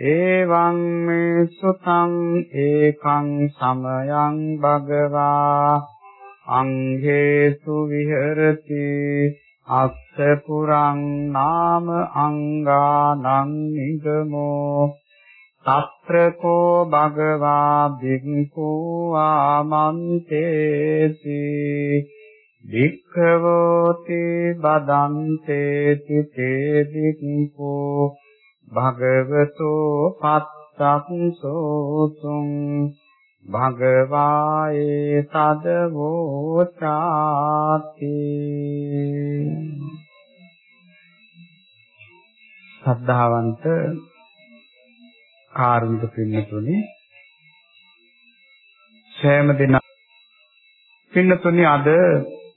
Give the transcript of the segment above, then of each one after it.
එවං මේ සුතං ඒකං සමයං භගවා අංඝේසු විහෙරති අස්ස පුරං නාම අංගානං නිගමෝ తත්‍රකෝ භගවා භික්ඛු ආමන්තේති භික්ඛවෝති බදන්තේති තේ භික්ඛෝ භගවතෝ පත්තක්සෝසුං භගවායේ තදවෝචාති සද්ධාවන්ත කාරුණික පින්නතුනි සෑම දින පින්නතුනි අද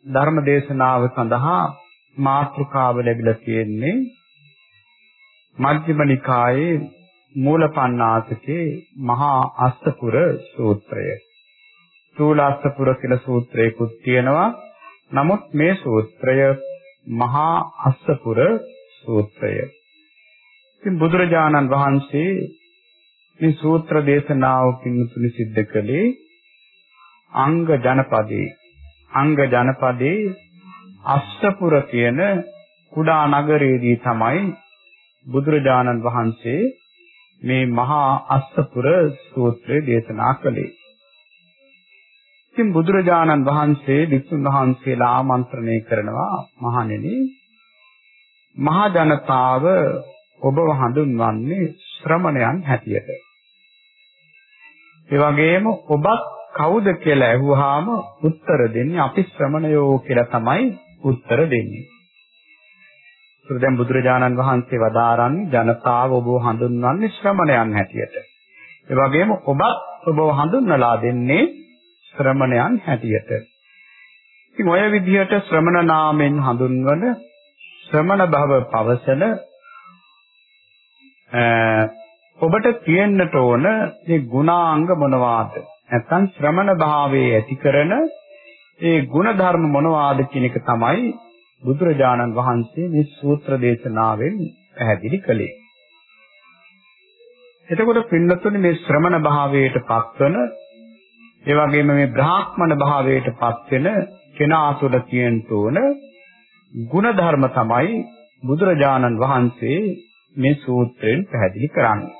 ධර්ම දේශනාව සඳහා මාතෘකාව ලැබිලා තියෙන්නේ මජ්ක්‍ධිම නිකායේ මූලපණ්ණාසකේ මහා අස්තපුර සූත්‍රය. චූල අස්තපුර කියලා සූත්‍රයකුත් තියෙනවා. නමුත් මේ සූත්‍රය මහා අස්තපුර සූත්‍රය. ඉතින් බුදුරජාණන් වහන්සේ මේ සූත්‍ර දේශනාව පින්තුනි සිද්ධ කළේ අංග ජනපදේ. අංග ජනපදේ අස්තපුර කියන කුඩා නගරයේදී තමයි බුදුරජාණන් වහන්සේ මේ මහා අස්සපුර සූත්‍රය දේශනා කළේ. ඉතින් බුදුරජාණන් වහන්සේ විසුණු වහන්සේලා ආමන්ත්‍රණය කරනවා මහණෙනි මහා ජනතාව ඔබව හඳුන්වන්නේ ශ්‍රමණයන් හැටියට. ඒ වගේම ඔබත් කවුද කියලා ඇහුවාම උත්තර දෙන්නේ අපි ශ්‍රමණයෝ කියලා තමයි උත්තර දෙන්නේ. ඒක දැන් බුදුරජාණන් වහන්සේ වදාරන්නේ ජනතාව ඔබව හඳුන්වන්නේ ශ්‍රමණයන් හැටියට. ඒ වගේම ඔබත් ඔබව හඳුන්වලා දෙන්නේ ශ්‍රමණයන් හැටියට. ඉතින් ඔය විදිහට ශ්‍රමණ නාමෙන් හඳුන්වන ශ්‍රමණ භව පවසන ඔබට තියෙන්නට ඕන මේ ගුණාංග මොනවාද? නැත්නම් ශ්‍රමණ භාවයේ ඇති කරන ඒ ගුණ ධර්ම මොනවාද කියන එක තමයි බුදුරජාණන් වහන්සේ මේ සූත්‍ර දේශනාවෙන් පැහැදිලි කළේ. එතකොට පින්නතුනි මේ ශ්‍රමණ භාවයට පත්වන ඒ වගේම මේ බ්‍රාහ්මණ භාවයට පත්වෙන කෙනා තුළ තියෙන තෝන ගුණ ධර්ම තමයි බුදුරජාණන් වහන්සේ මේ සූත්‍රයෙන් පැහැදිලි කරන්නේ.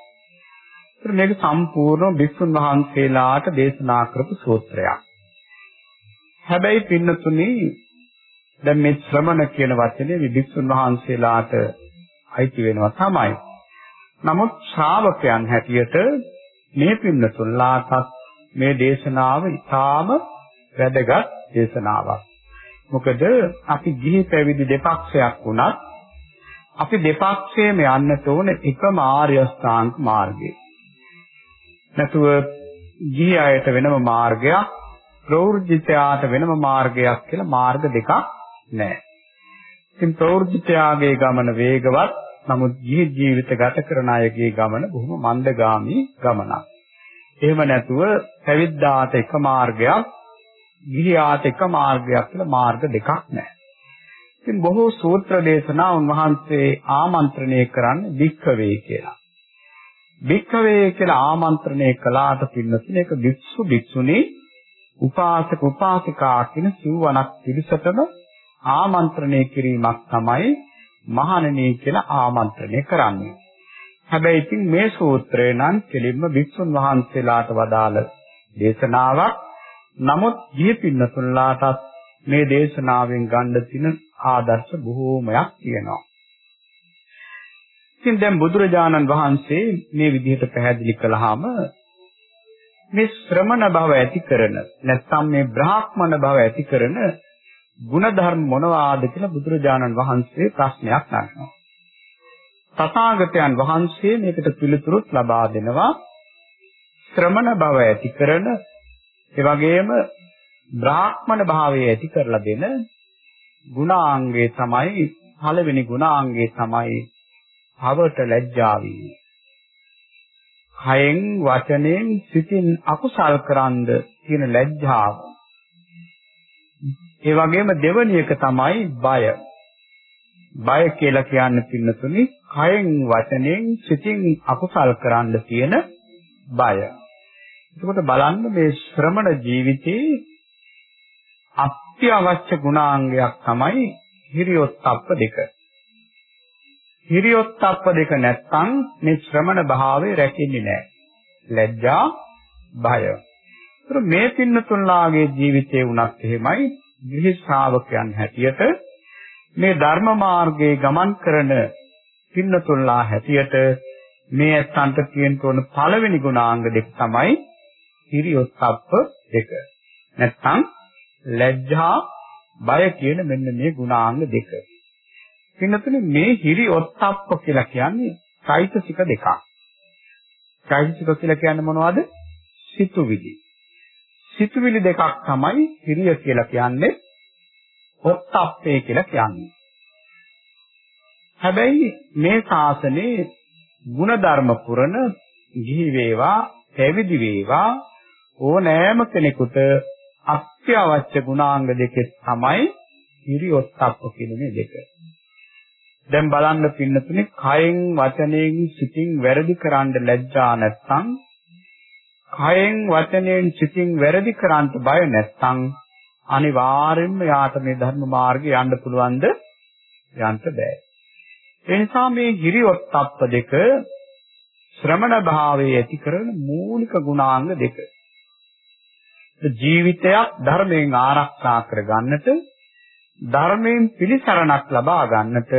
මේක සම්පූර්ණ භික්ෂුන් වහන්සේලාට දේශනා කරපු සූත්‍රයක්. හැබැයි පින්නතුනි දැන් මේ ශ්‍රමණ කියන වචනේ විදික්ෂුන් වහන්සේලාට අයිති වෙනවා තමයි. නමුත් ශ්‍රාවකයන් හැටියට මේ පින්නතුන්ලාටත් මේ දේශනාව ඉතාම වැදගත් දේශනාවක්. මොකද අපි ගිහි පැවිදි දෙපක්ෂයක් වුණත් අපි දෙපක්ෂයේම යන්නට ඕන එකම ආර්ය අෂ්ටාංග මාර්ගය. නැතුව ගිහි අයට වෙනම මාර්ගයක් ප්‍රවෘජිතයාට වෙනම මාර්ගයක් කියලා මාර්ග දෙකක් නැහැ. ඉතින් ප්‍රවෘජිතයාගේ ගමන වේගවත් නමුත් ජී ජීවිත ගත කරන අයගේ ගමන බොහොම මන්දගාමී ගමනක්. එහෙම නැතුව පැවිද්දාට එක මාර්ගයක්, ගිහියාට එක මාර්ගයක් කියලා මාර්ග දෙකක් නැහැ. ඉතින් බොහෝ සූත්‍ර දේශනා උන්වහන්සේ ආමන්ත්‍රණය කරන්නේ වික්ඛවේ කියලා. වික්ඛවේ කියලා ආමන්ත්‍රණය කළාට පින්නතුනේ ඒක භික්ෂු භික්ෂුණී උපාසක උපාසිකා කියන සිව්වණක් පිරිසටම ආමන්ත්‍රණය කිරීමක් තමයි මහණෙනි කියලා ආමන්ත්‍රණය කරන්නේ. හැබැයි ඉතින් මේ සූත්‍රය නම් කෙලින්ම භික්ෂුන් වහන්සේලාට වදාළ දේශනාවක්. නමුත් ගිහි පින්නතුන්ලාටත් මේ දේශනාවෙන් ගන්න තියෙන ආදර්ශ බොහෝමයක් තියෙනවා. ඉතින් දැන් බුදුරජාණන් වහන්සේ මේ විදිහට පැහැදිලි කළාම මේ ශ්‍රමණ භව ඇති කරන නැත්නම් මේ බ්‍රාහ්මණ භව ඇති කරන ಗುಣධර්ම මොනවාද කියලා බුදුරජාණන් වහන්සේ ප්‍රශ්නයක් නගනවා. තථාගතයන් වහන්සේ මේකට පිළිතුරුත් ලබා දෙනවා. ශ්‍රමණ භව ඇති කරන ඒ වගේම බ්‍රාහ්මණ භාවය ඇති කරලා දෙන ගුණාංගය තමයි පළවෙනි ගුණාංගය තමයි භවට ලැජ්ජා වීම. කයෙන් වචනෙන් සිතින් අකුසල් කරන්ද කියන ලැජ්ජාව. ඒ වගේම දෙවැනි එක තමයි බය. බය කියලා කියන්නේ පින්නතුනි කයෙන් වචනෙන් සිතින් අකුසල් කරන්න තියෙන බය. එතකොට බලන්න මේ ශ්‍රමණ ජීවිතේ අත්‍යවශ්‍ය ගුණාංගයක් තමයි හිරියොත්ප්ප දෙක. හිරියොත්ප්ප දෙක නැත්නම් මේ ශ්‍රමණ භාවය රැකෙන්නේ නැහැ. ලැජ්ජා, බය. ඒතර මේ පින්නතුන්ලාගේ ජීවිතේ වුණත් එහෙමයි ගිහි ශ්‍රාවකයන් හැටියට මේ ධර්ම මාර්ගයේ ගමන් කරන පින්නතුල්ලා හැටියට මේ ඇත්තන්ට තියෙන්න ඕන පළවෙනි ගුණාංග දෙක තමයි හිරියොත්ප්ප දෙක. නැත්නම් ලැජ්ජා බය කියන මෙන්න මේ ගුණාංග දෙක. එන්නතුනි මේ හිරියොත්ප්ප කියලා කියන්නේ චෛතසික දෙකක්. චෛතසික කියලා කියන්නේ මොනවද? සිතුවිලි. සිතුවිලි දෙකක් තමයි හිරිය කියලා කියන්නේ. ඔත්තප්පේ කියලා කියන්නේ. හැබැයි මේ ශාසනයේ ಗುಣධර්ම පුරන ගිහි වේවා පැවිදි වේවා ඕනෑම කෙනෙකුට අත්‍යවශ්‍ය ගුණාංග දෙකේ තමයි හිරියොත්ප්ප කියන මේ දෙක. දැන් බලන්න පින්නතුනේ කයෙන් වචනයෙන් සිතින් වැරදි කරන්න ලැජ්ජා නැත්නම් කයෙන් වචනයෙන් සිතින් වැරදි කරන්න බය නැත්නම් අනිවාර්යෙන්ම යාට මේ ධර්ම මාර්ගේ යන්න පුළුවන්ද යන්න බෑ. ඒ නිසා මේ හිරියොත්ප්ප දෙක ශ්‍රමණ භාවයේ ඇති කරන මූලික ගුණාංග දෙක. ජීවිතයක් ධර්මයෙන් ආරක්ෂා කර ගන්නට ධර්මයෙන් පිළිසරණක් ලබා ගන්නට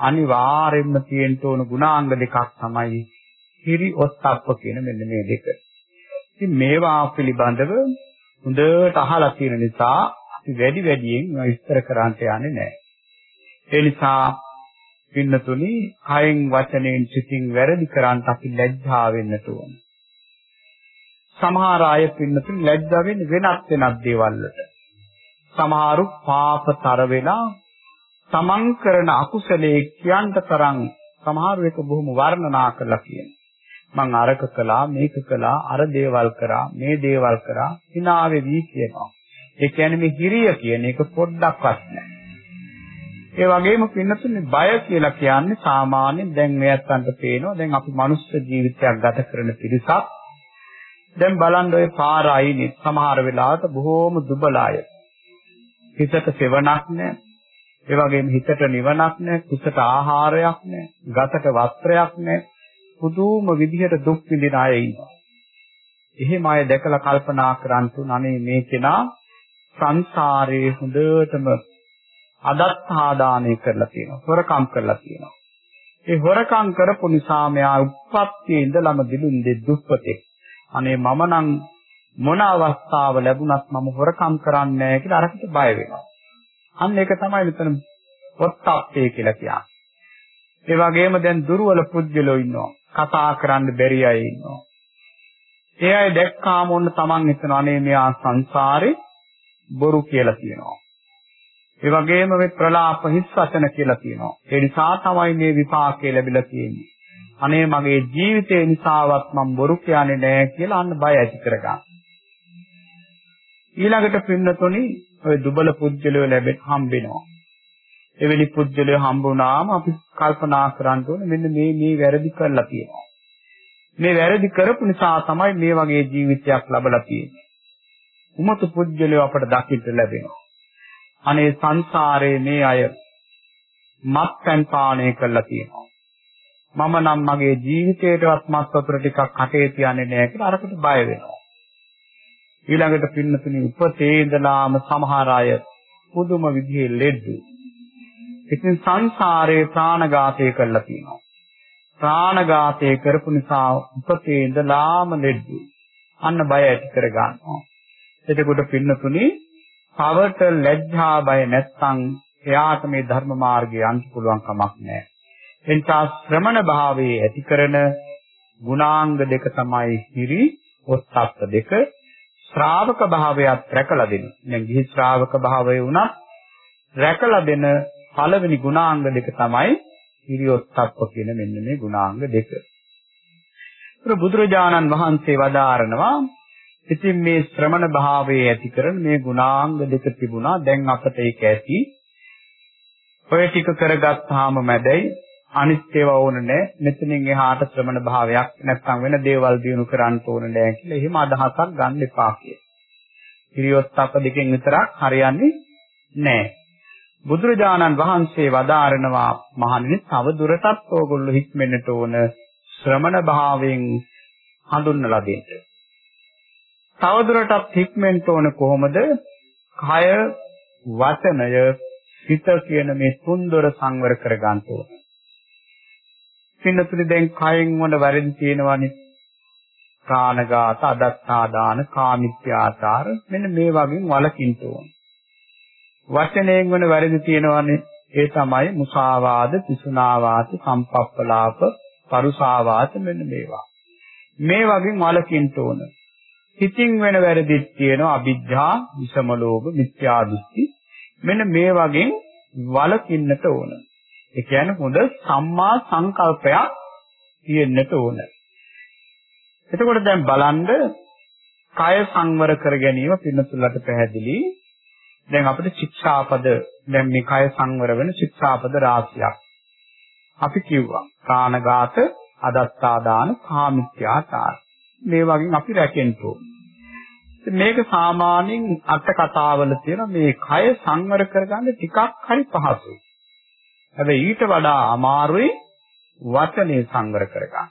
අනිවාර්යයෙන්ම තියෙන්න ඕන ගුණාංග දෙකක් තමයි හිරි ඔත්තප්ප කියන මෙන්න මේ දෙක. ඉතින් මේවා පිළිබඳව හොඳට අහලා තියෙන නිසා අපි වැඩි වැඩියෙන් විස්තර කරන්නට යන්නේ නැහැ. ඒ නිසා පින්නතුනි කයෙන් වචනයෙන් සිතින් වැරදි කරන්ට අපි ලැජ්ජා වෙන්නට ඕනේ. සමහර අය පින්නතුන් ලැජ්ජා වෙන්නේ වෙනත් වෙනත් දේවල් වලට. සමහරු පාපතර වෙලා තමන් කරන අකුසලයේ කියන්ට තරම් සමහර එක බොහොම වර්ණනා කරලා කියන. මං අරක කළා මේක කළා අර දේවල් කරා මේ දේවල් කරා hinaවේ වී කියනවා. ඒ කියන්නේ මේ හිරිය කියන එක පොඩ්ඩක්වත් නැහැ. ඒ වගේම පින්නතුනේ බය කියලා කියන්නේ සාමාන්‍යයෙන් දැන් මේ අත්තන්ට පේනවා දැන් අපි මනුස්ස ජීවිතයක් ගත කරන පිරිසක් දැන් බලන්න ඔය පාර අයිනේ සමහර වෙලාවට බොහෝම දුබලය. හිතට සෙවණක් නැහැ. ඒ වගේම හිතට නිවනක් නැහැ, කුසට ආහාරයක් නැහැ, ගතට වස්ත්‍රයක් නැහැ. පුදුම විදිහට දුක් විඳින අය ඉන්නවා. එහෙම අය දැකලා කල්පනා කරන්තු අනේ මේ කෙනා සංසාරයේ හොඳටම අදත්තාදානය කරලා තියෙනවා. හොරකම් කරලා තියෙනවා. ඒ හොරකම් කරපු නිසා මෙයා උප්පත්තියේ ඉඳලම දිලුන් දෙ දුප්පතෙක්. අනේ මම නම් මොන අවස්ථාව ලැබුණත් මම හොරකම් කරන්නේ නැහැ කියලා අරකට බය වෙනවා. අන්න ඒක තමයි මෙතන ඔත්තප්පේ කියලා කියන්නේ. ඒ වගේම දැන් දුර්වල පුද්ගලෝ ඉන්නවා. කතා කරන්න බැරි අය ඉන්නවා. ඒ අය දැක්කාම ඔන්න Taman හිතන අනේ මෙයා සංසාරේ බොරු කියලා කියනවා. ඒ වගේම මේ ප්‍රලාප හිස් වචන කියලා කියනවා. ඒ නිසා තමයි මේ විපාකේ ලැබිලා තියෙන්නේ. අනේ මගේ ජීවිතේ නිසාවත් මම බොරු කියන්නේ නැහැ කියලා අන්න බය ඇති කරගන්න. ඊළඟට පින්නතුනි ඔය දුබල පුද්ගලයෝ ලැබෙත් හම්බෙනවා. එවැනි පුජ්‍යලය හම්බුනාම අපි කල්පනා කරන්න ඕනේ මෙන්න මේ මේ වැරදි කරලා තියෙනවා. මේ වැරදි කරපු නිසා තමයි මේ වගේ ජීවිතයක් ලැබලා තියෙන්නේ. උමතු පුජ්‍යලය අපට දකින්න ලැබෙනවා. අනේ සංසාරේ මේ අය මත්පැන් පානය කරලා තියෙනවා. මම නම් මගේ ජීවිතේටවත් මත් වතුර ටිකක් කටේ තියන්නේ නැහැ කියලා අරකට බය වෙනවා. ඊළඟට පින්නතුනි උපතේ ඉඳලාම සමහර අය පුදුම විදිහේ ලෙඩ. ඉතින් සංසාරේ ප්‍රාණඝාතය කරලා තියෙනවා. ප්‍රාණඝාතය කරපු නිසා උපතේ ඉඳලාම ලෙඩ. අන්න බය ඇති කර ගන්නවා. එතකොට පින්නතුනි පවට ලැජ්ජා බය නැත්තම් එයාට මේ ධර්ම මාර්ගය යන්න පුළුවන් කමක් නැහැ. එනිසා ශ්‍රමණ භාවයේ ඇති කරන ගුණාංග දෙක තමයි හිරි ඔස්සත්ත දෙක ශ්‍රාවක භාවයත් රැකලා දෙන. දැන් ගිහි ශ්‍රාවක භාවය වුණත් රැකලා දෙන පළවෙනි ගුණාංග දෙක තමයි හිරියොත්ප්ප කියන මෙන්න මේ ගුණාංග දෙක. බුදුරජාණන් වහන්සේ වදාරනවා ඉතින් මේ ශ්‍රමණ භාවයේ ඇති කරන මේ ගුණාංග දෙක තිබුණා දැන් අපට ඒක ඇති. ඔය ටික කරගත්තාම මැදයි අනිත් ඒවා ඕන නැහැ. මෙතනින් එහාට ශ්‍රමණ භාවයක් නැත්නම් වෙන දේවල් දිනු කරන්න ඕන නැහැ කියලා එහෙම අදහසක් ගන්න එපා කියලා. හිරියොත්ප්ප දෙකෙන් විතරක් හරියන්නේ නැහැ. බුදුරජාණන් වහන්සේ වදාරනවා මහණෙනි තව දුරටත් ඕගොල්ලෝ හික්මෙන්නට ඕන ශ්‍රමණ භාවයෙන් හඳුන්වලා දෙන්න. තව දුරටත් හික්මෙන්න ඕන කොහොමද? කය, වචනය, හිත කියන මේ තුන්දොර සංවර කර ගන්න ඕන. පින්නතුනි දැන් කයෙන් වල වැරදි තියෙනවානේ. ප්‍රාණඝාත, අදත්තාදාන, කාමිත්‍යාචාර මෙන්න මේ වගේ වලකින්න ඕන. වචනයෙන් වන වැරදි තියෙනවානේ. ඒ තමයි මුසාවාද, පිසුනාවාද, සම්පප්පලාප, පරුසාවාද මෙන්න මේවා. මේ වගේ වලකින්න ඕන. හිතින් වෙන වැරදිත් තියෙනවා අවිජ්ජා, විසම ලෝභ, මිත්‍යා දෘෂ්ටි. මෙන්න මේ වගේ වලකින්නට ඕන. ඒ කියන්නේ හොඳ සම්මා සංකල්පයක් තියෙන්නට ඕන. එතකොට දැන් බලන්න කය සංවර කර ගැනීම පින්නතුලට පැහැදිලි. දැන් අපිට ශික්ෂාපද දැන් මේ කය සංවර වෙන ශික්ෂාපද රාශියක්. අපි කිව්වා කාණඝාත, අදත්තාදාන, කාමිත්‍යාචාර. මේ වගේ අපි රැකෙන්න ඕන. මේක සාමාන්‍යයෙන් අට කතාවල තියෙන මේ කය සංවර කරගන්න ටිකක් හරි පහසුයි. හැබැයි ඊට වඩා අමාරුයි වචනේ සංවර කරගන්න.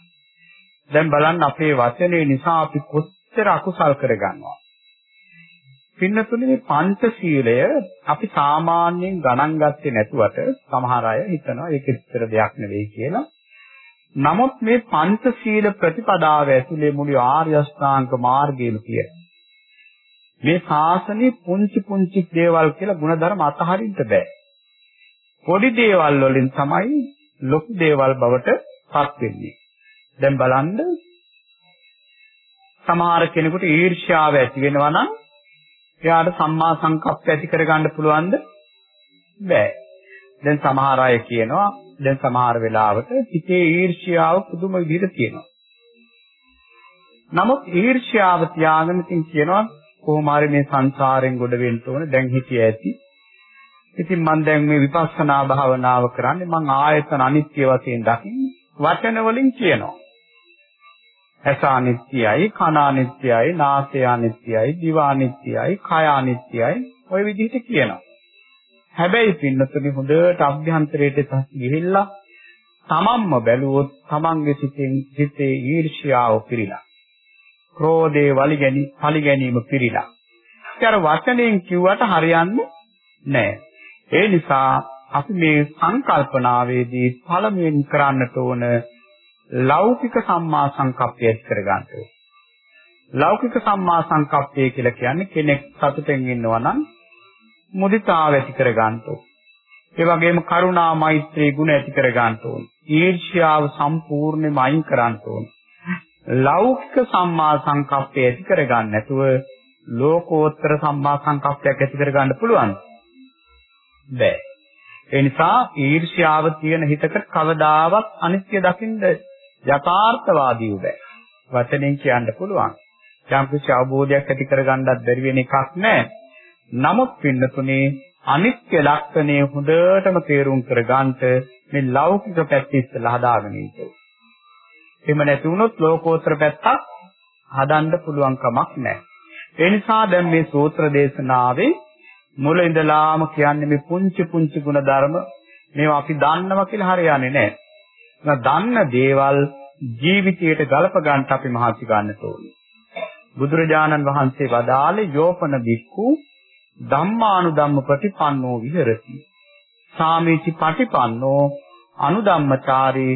දැන් බලන්න අපේ වචනේ නිසා අපි කොච්චර අකුසල් කරගන්නවා. පින්නතුනේ මේ පංචශීලය අපි සාමාන්‍යයෙන් ගණන් ගත්තේ නැතුවට සමහර අය හිතනවා ඒක ඉතර දෙයක් නෙවෙයි කියලා. නමුත් මේ පංචශීල ප්‍රතිපදාව ඇතුලේ මුළු ආර්ය අෂ්ටාංග මාර්ගයම කියන. මේ ශාසනයේ පුංචි පුංචි දේවල් කියලා ಗುಣධර්ම අතහරින්න බෑ. පොඩි දේවල් වලින් තමයි ලොකු දේවල් බවට පත් වෙන්නේ. දැන් බලන්න සමහර කෙනෙකුට ඊර්ෂ්‍යාව ඇති වෙනවා නම් එයාට සම්මා සංකප්ප ඇති කරගන්න පුළුවන්ද? බෑ. දැන් සමහර අය කියනවා දැන් සමහර වෙලාවට හිතේ ඊර්ෂ්‍යාව පුදුම විදිහට තියෙනවා. නමුත් ඊර්ෂ්‍යාව තියාගෙන ඉතින් කියනවා කොහොම හරි මේ සංසාරයෙන් ගොඩ වෙන්න ඕන දැන් හිතිය ඇති ඉතින් මම දැන් මේ විපස්සනා භාවනාව කරන්නේ මම ආයතන අනිත්‍ය වශයෙන් දකින්නේ වචන වලින් කියනවා. ඇස අනිත්‍යයි, කන අනිත්‍යයි, නාසය අනිත්‍යයි, දිව අනිත්‍යයි, කය අනිත්‍යයි ওই විදිහට කියනවා. හැබැයි පින්නතුනි හොඳට අභ්‍යන්තරයට ගිහිල්ලා තමන්ම බැලුවොත් තමන්ගේ සිතෙන් සිතේ ඊර්ෂ්‍යාව පිරීලා. ක්‍රෝධේ වලි ගැනීම, පලි ගැනීම පිරීලා. ඒතර වචනයෙන් කිව්වට හරියන්නේ නැහැ. ඒ නිසා අපි මේ සංකල්පනාවේදී පළමුවෙන් කරන්නට ඕන ලෞකික සම්මා සංකප්පය ඇති කරගන්න ඕනේ. ලෞකික සම්මා සංකප්පය කියලා කියන්නේ කෙනෙක් සතුටෙන් ඉන්නවා නම් මුදිතාව ඇති කරගන්න ඕනේ. ඒ වගේම කරුණා මෛත්‍රී ගුණ ඇති කරගන්න ඕනේ. ඊර්ෂ්‍යාව සම්පූර්ණයෙන්ම අයින් කරන්න ඕනේ. ලෞකික සම්මා සංකප්පය ඇති කරගන්න නැතුව ලෝකෝත්තර සම්මා සංකප්පයක් ඇති කරගන්න පුළුවන්ද? බෑ. ඒ නිසා ඊර්ෂ්‍යාව තියෙන හිතකට කවදාවත් අනිත්‍ය දකින්න යථාර්ථවාදීව බෑ. වචනෙන් කියන්න පුළුවන්. යම් කිසි අවබෝධයක් ඇති කරගන්නත් බැරි වෙන එකක් නෑ. නමුත් පින්නතුනේ අනිත්‍ය ලක්ෂණය හොඳටම තේරුම් කරගන්නට මේ ලෞකික පැත්ත ඉස්සලා හදාගෙන ඉන්න. එහෙම නැති වුණොත් ලෝකෝත්තර පැත්තක් හදන්න පුළුවන් කමක් නැහැ. ඒ නිසා දැන් මේ සූත්‍ර දේශනාවේ මුල ඉඳලාම කියන්නේ මේ පුංචි පුංචි ගුණ ධර්ම මේවා අපි දන්නවා කියලා හරියන්නේ නැහැ. දන්න දේවල් ජීවිතයට ගලප ගන්න අපි මහන්සි ගන්න ඕනේ. බුදුරජාණන් වහන්සේ වදාළේ යෝපන බික්කු ධම්මානුධම්ම ප්‍රතිපන්නෝ විහෙරති. සාමීචි පටිපන්නෝ අනුධම්මචාරේ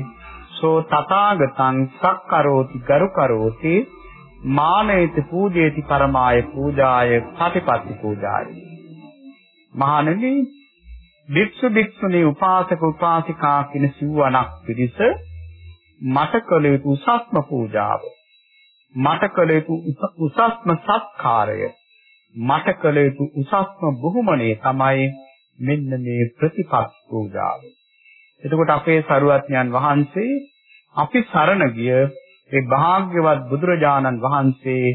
සෝ තථාගතං සක්කරෝති ගරුකරෝති මානේති පූජේති පරමාය පූජාය පටිපත්ති පූජාය මහණෙනි භික්ෂු භික්ෂුණී උපාසක උපාසිකා කියන සිව්වණක් පිරිස මට කළ යුතු උසස්ම පූජාව මට කළ යුතු උසස්ම සත්කාරය මට කළ යුතු උසස්ම බුහුමනේ තමයි මෙන්න මේ ප්‍රතිපත් පූජාව. එතකොට අපේ සරුවත්ඥන් වහන්සේ අපි සරණ ගිය ඒ භාග්‍යවත් බුදුරජාණන් වහන්සේ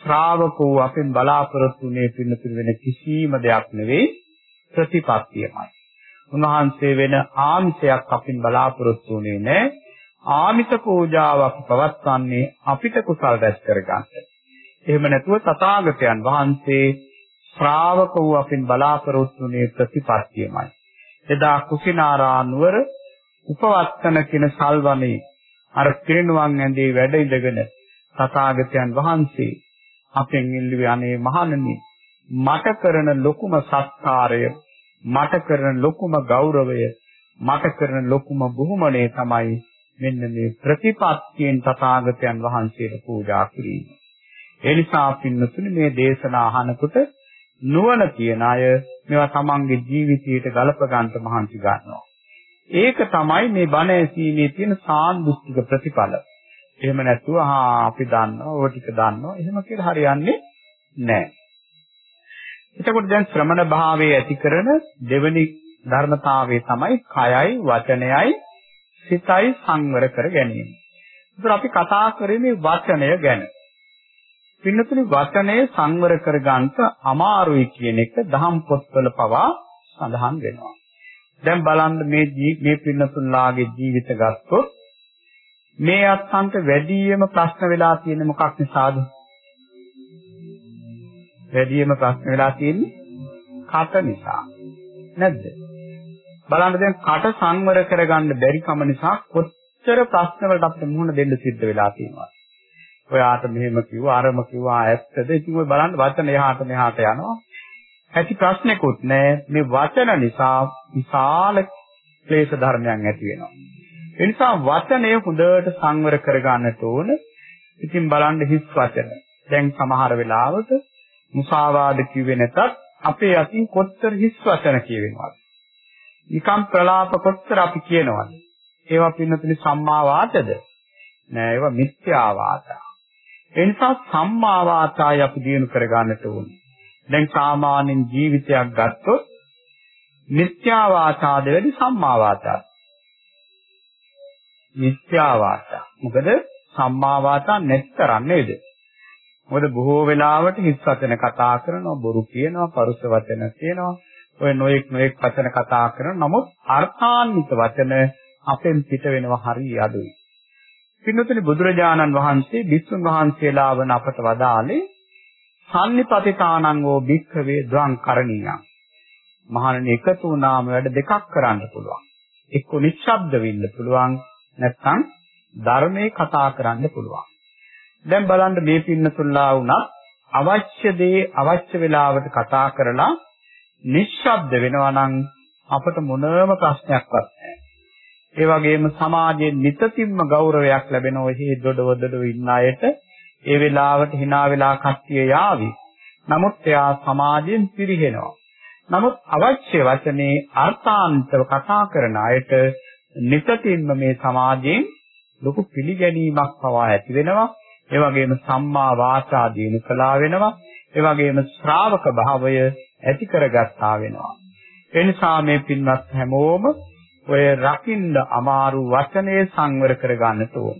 ශ්‍රාවකෝ අපෙන් බලාපොරොත්තුනේ පින්නතුරු වෙන කිසිම දෙයක් නෙවෙයි ප්‍රතිපත්තියමයි. උන්වහන්සේ වෙන ආමිෂයක් අපින් බලාපොරොත්තු වෙන්නේ නැහැ. ආමිෂ පූජාව අපි පවත්වන්නේ අපිට කුසල් රැස් කරගන්න. එහෙම නැතුව තථාගතයන් වහන්සේ ශ්‍රාවක වූ අපින් බලාපොරොත්තු වෙන්නේ ප්‍රතිපත්තියමයි. එදා කුසිනාරා නුවර උපවත්තන කියන සල්වනේ අර පිරිනුවන් ඇඳේ වැඩ ඉඳගෙන තථාගතයන් වහන්සේ අපෙන් ඉල්ලුවේ අනේ මහණනි මට කරන ලොකුම සත්කාරය මට කරන ලොකුම ගෞරවය මට කරන ලොකුම බුහුමනේ තමයි මෙන්න මේ ප්‍රතිපත්තියෙන් තථාගතයන් වහන්සේට පූජා කිරීම. ඒ නිසා පින්නතුනි මේ දේශනා අහනකොට නුවණ තියන අය මේවා තමන්ගේ ජීවිතයට ගලප ගන්නට මහන්සි ගන්නවා. ඒක තමයි මේ බණ ඇසීමේ තියෙන සාන්දෘෂ්ටික ප්‍රතිඵල. එහෙම නැතුව ආ අපි දන්නවා ඕක ටික දන්නවා එහෙම කියලා හරියන්නේ නැහැ. එතකොට දැන් ශ්‍රමණ භාවයේ ඇති කරන දෙවෙනි ධර්මතාවය තමයි කයයි වචනයයි සිතයි සංවර කර ගැනීම. ඒතර අපි කතා කරන්නේ වචනය ගැන. පින්නතුනි වචනය සංවර කර ගන්නට අමාරුයි කියන එක දහම් පොත්වල පවා සඳහන් වෙනවා. දැන් බලන්න මේ මේ පින්නතුන්ලාගේ ජීවිත ගත්තොත් මේ අත්සන්ට වැඩිම ප්‍රශ්න වෙලා තියෙන්නේ මොකක් නිසාද? වැඩිම ප්‍රශ්න වෙලා තියෙන්නේ කට නිසා. නැද්ද? බලන්න දැන් කට සංවර කරගන්න බැරි කම නිසා කොච්චර ප්‍රශ්න වලට අපිට මුහුණ දෙන්න සිද්ධ වෙලා තියෙනවද? ඔයාට මෙහෙම කිව්වා අරම කිව්වා ඇත්තද? ඉතින් ඔය බලන්න වචන එහාට මෙහාට යනවා. ඇති ප්‍රශ්නකුත් නැහැ. මේ වචන නිසා විශාල ක්ලේශ ධර්මයන් ඇති වෙනවා. ඒ නිසා වචනය හොඳට සංවර කරගන්නට ඕන. ඉතින් බලන්න හිස් වචන. දැන් සමහර වෙලාවක මුසාවාද කිව්වේ නැතත් අපේ අතින් කොච්චර හිස් වචන කියවෙනවද? නිකම් ප්‍රලාප කොච්චර අපි කියනවද? ඒවා පින්නතුනි සම්මා වාචද? නෑ ඒවා මිත්‍යා වාචා. ඒ නිසා සම්මා වාචාය අපි දිනු කරගන්නට ඕනේ. දැන් සාමාන්‍යයෙන් ජීවිතයක් ගත්තොත් මිත්‍යා වාචාද වැඩි සම්මා වාචාද? මිත්‍යා වාචා. මොකද සම්මා වාචා නැත්තරන් නේද? මොකද බොහෝ වෙලාවට හිස් වචන කතා කරනවා, බොරු කියනවා, පරුස වචන කියනවා. ඔය නොඑක් නොඑක් වචන කතා කරන නමුත් අර්ථාන්විත වචන අපෙන් පිට වෙනවා හරි අඩුයි. පින්නතුනි බුදුරජාණන් වහන්සේ විසුන් වහන්සේලා වන අපට වදාළේ සම්නිපතිතානං වූ භික්ඛවේ ද්වං කරණීයං. මහණෙනි එකතු වුණාම වැඩ දෙකක් කරන්න පුළුවන්. එක්ක නිශ්ශබ්ද වෙන්න පුළුවන් නැත්නම් ධර්මයේ කතා කරන්න පුළුවන්. දැන් බලන්න මේ පින්නතුල්ලා වුණත් අවශ්‍ය දේ අවශ්‍ය වෙලාවට කතා කරලා නිශ්ශබ්ද වෙනවා නම් අපට මොනම ප්‍රශ්නයක්වත් නැහැ. ඒ වගේම සමාජයේ නිතින්ම ගෞරවයක් ලැබෙන ඔහි දොඩව දොඩව ඉන්න අයට ඒ වෙලාවට hina වෙලා කට්ටිය යාවි. නමුත් එයා සමාජයෙන් පිරිහෙනවා. නමුත් අවශ්‍ය වචනේ අර්ථාන්තව කතා කරන අයට නිතින්ම මේ සමාජයෙන් ලොකු පිළිගැනීමක් පවා ඇති වෙනවා. ඒ වගේම සම්මා වාචා දිනු කළා වෙනවා. ඒ වගේම ශ්‍රාවක භාවය ඇති කරගත්තා වෙනවා. ඒ නිසා මේ පින්වත් හැමෝම ඔය රකින්න අමාරු වචනේ සංවර කරගන්නට ඕන.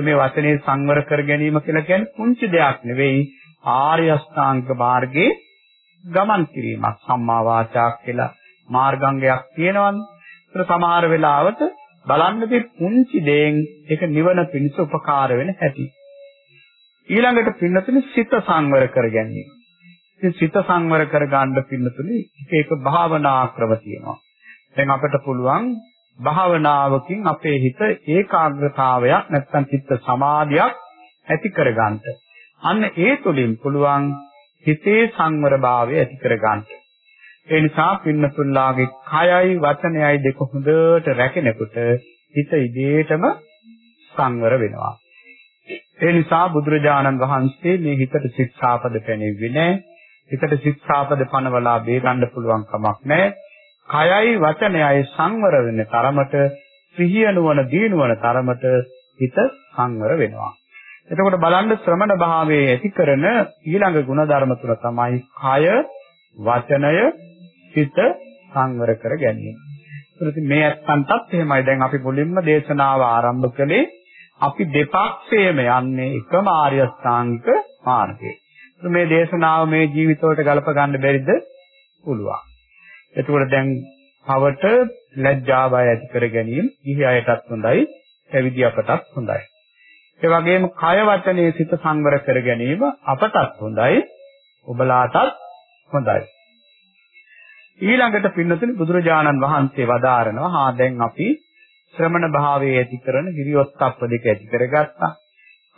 මේ වචනේ සංවර කර ගැනීම කියලා කියන්නේ පුංචි දෙයක් නෙවෙයි ආර්ය අෂ්ටාංග මාර්ගයේ ගමන් කිරීමක් සම්මා වාචා කියලා මාර්ගාංගයක් තියෙනවනේ. ඒක සමහර වෙලාවට බලන්නදී පුංචි දෙයෙන් ඒක නිවන පිණිස උපකාර වෙන හැටි. ඊළඟට පින්නතුනේ සිත සංවර කර ගැනීම. ඉතින් සිත සංවර කර ගන්න පින්නතුනේ ඒක භාවනා ක්‍රම තියෙනවා. දැන් අපිට පුළුවන් භාවනාවකින් අපේ හිත ඒකාග්‍රතාවයක් නැත්නම් චිත්ත සමාධියක් ඇති කරගන්න. අන්න ඒ තුලින් පුළුවන් හිතේ සංවරභාවය ඇති කරගන්න. ඒ නිසා පින්නතුල්ලාගේ කයයි වචනයයි දෙක හොඳට රැකෙනකොට හිත ඉබේටම සංවර වෙනවා. ඒ නිසා බුදුරජාණන් වහන්සේ මේ හිතට ශික්ෂාපද පැනෙන්නේ නැහැ. හිතට ශික්ෂාපද පනවලා බේරන්න පුළුවන් කමක් නැහැ. කයයි වචනයයි සංවර වෙන තරමට සිහිය නුවණ දිනුවන තරමට හිත සංවර වෙනවා. එතකොට බලන්න ශ්‍රමණ භාවයේ ඇති කරන ඊළඟ ගුණධර්ම තුන තමයි කය, වචනය, සිත සංවර කර ගැනීම. ඉතින් මේ ඇත්තන්ටත් එහෙමයි. දැන් අපි මුලින්ම දේශනාව ආරම්භ කළේ අපි දෙපක්ෂයේම යන්නේ එකම ආර්ය අෂ්ටාංගික මාර්ගයේ. මේ දේශනාව මේ ජීවිතවලට ගලප ගන්න බැරිද? පුළුවන්. එතකොට දැන් පවට ලැජ්ජාව ඇති කර ගැනීම ඉහි අයටත් හොඳයි, පැවිදි අපටත් හොඳයි. ඒ වගේම කය වචනේ සිත සංවර කර ගැනීම අපටත් හොඳයි, ඔබලාටත් හොඳයි. ඊළඟට පින්නතුනි බුදුරජාණන් වහන්සේ වදාරනවා හා දැන් අපි ශ්‍රමණ භාවයේ ඇති කරන හිරියොත්ප්ප දෙක ඇති කරගත්තා.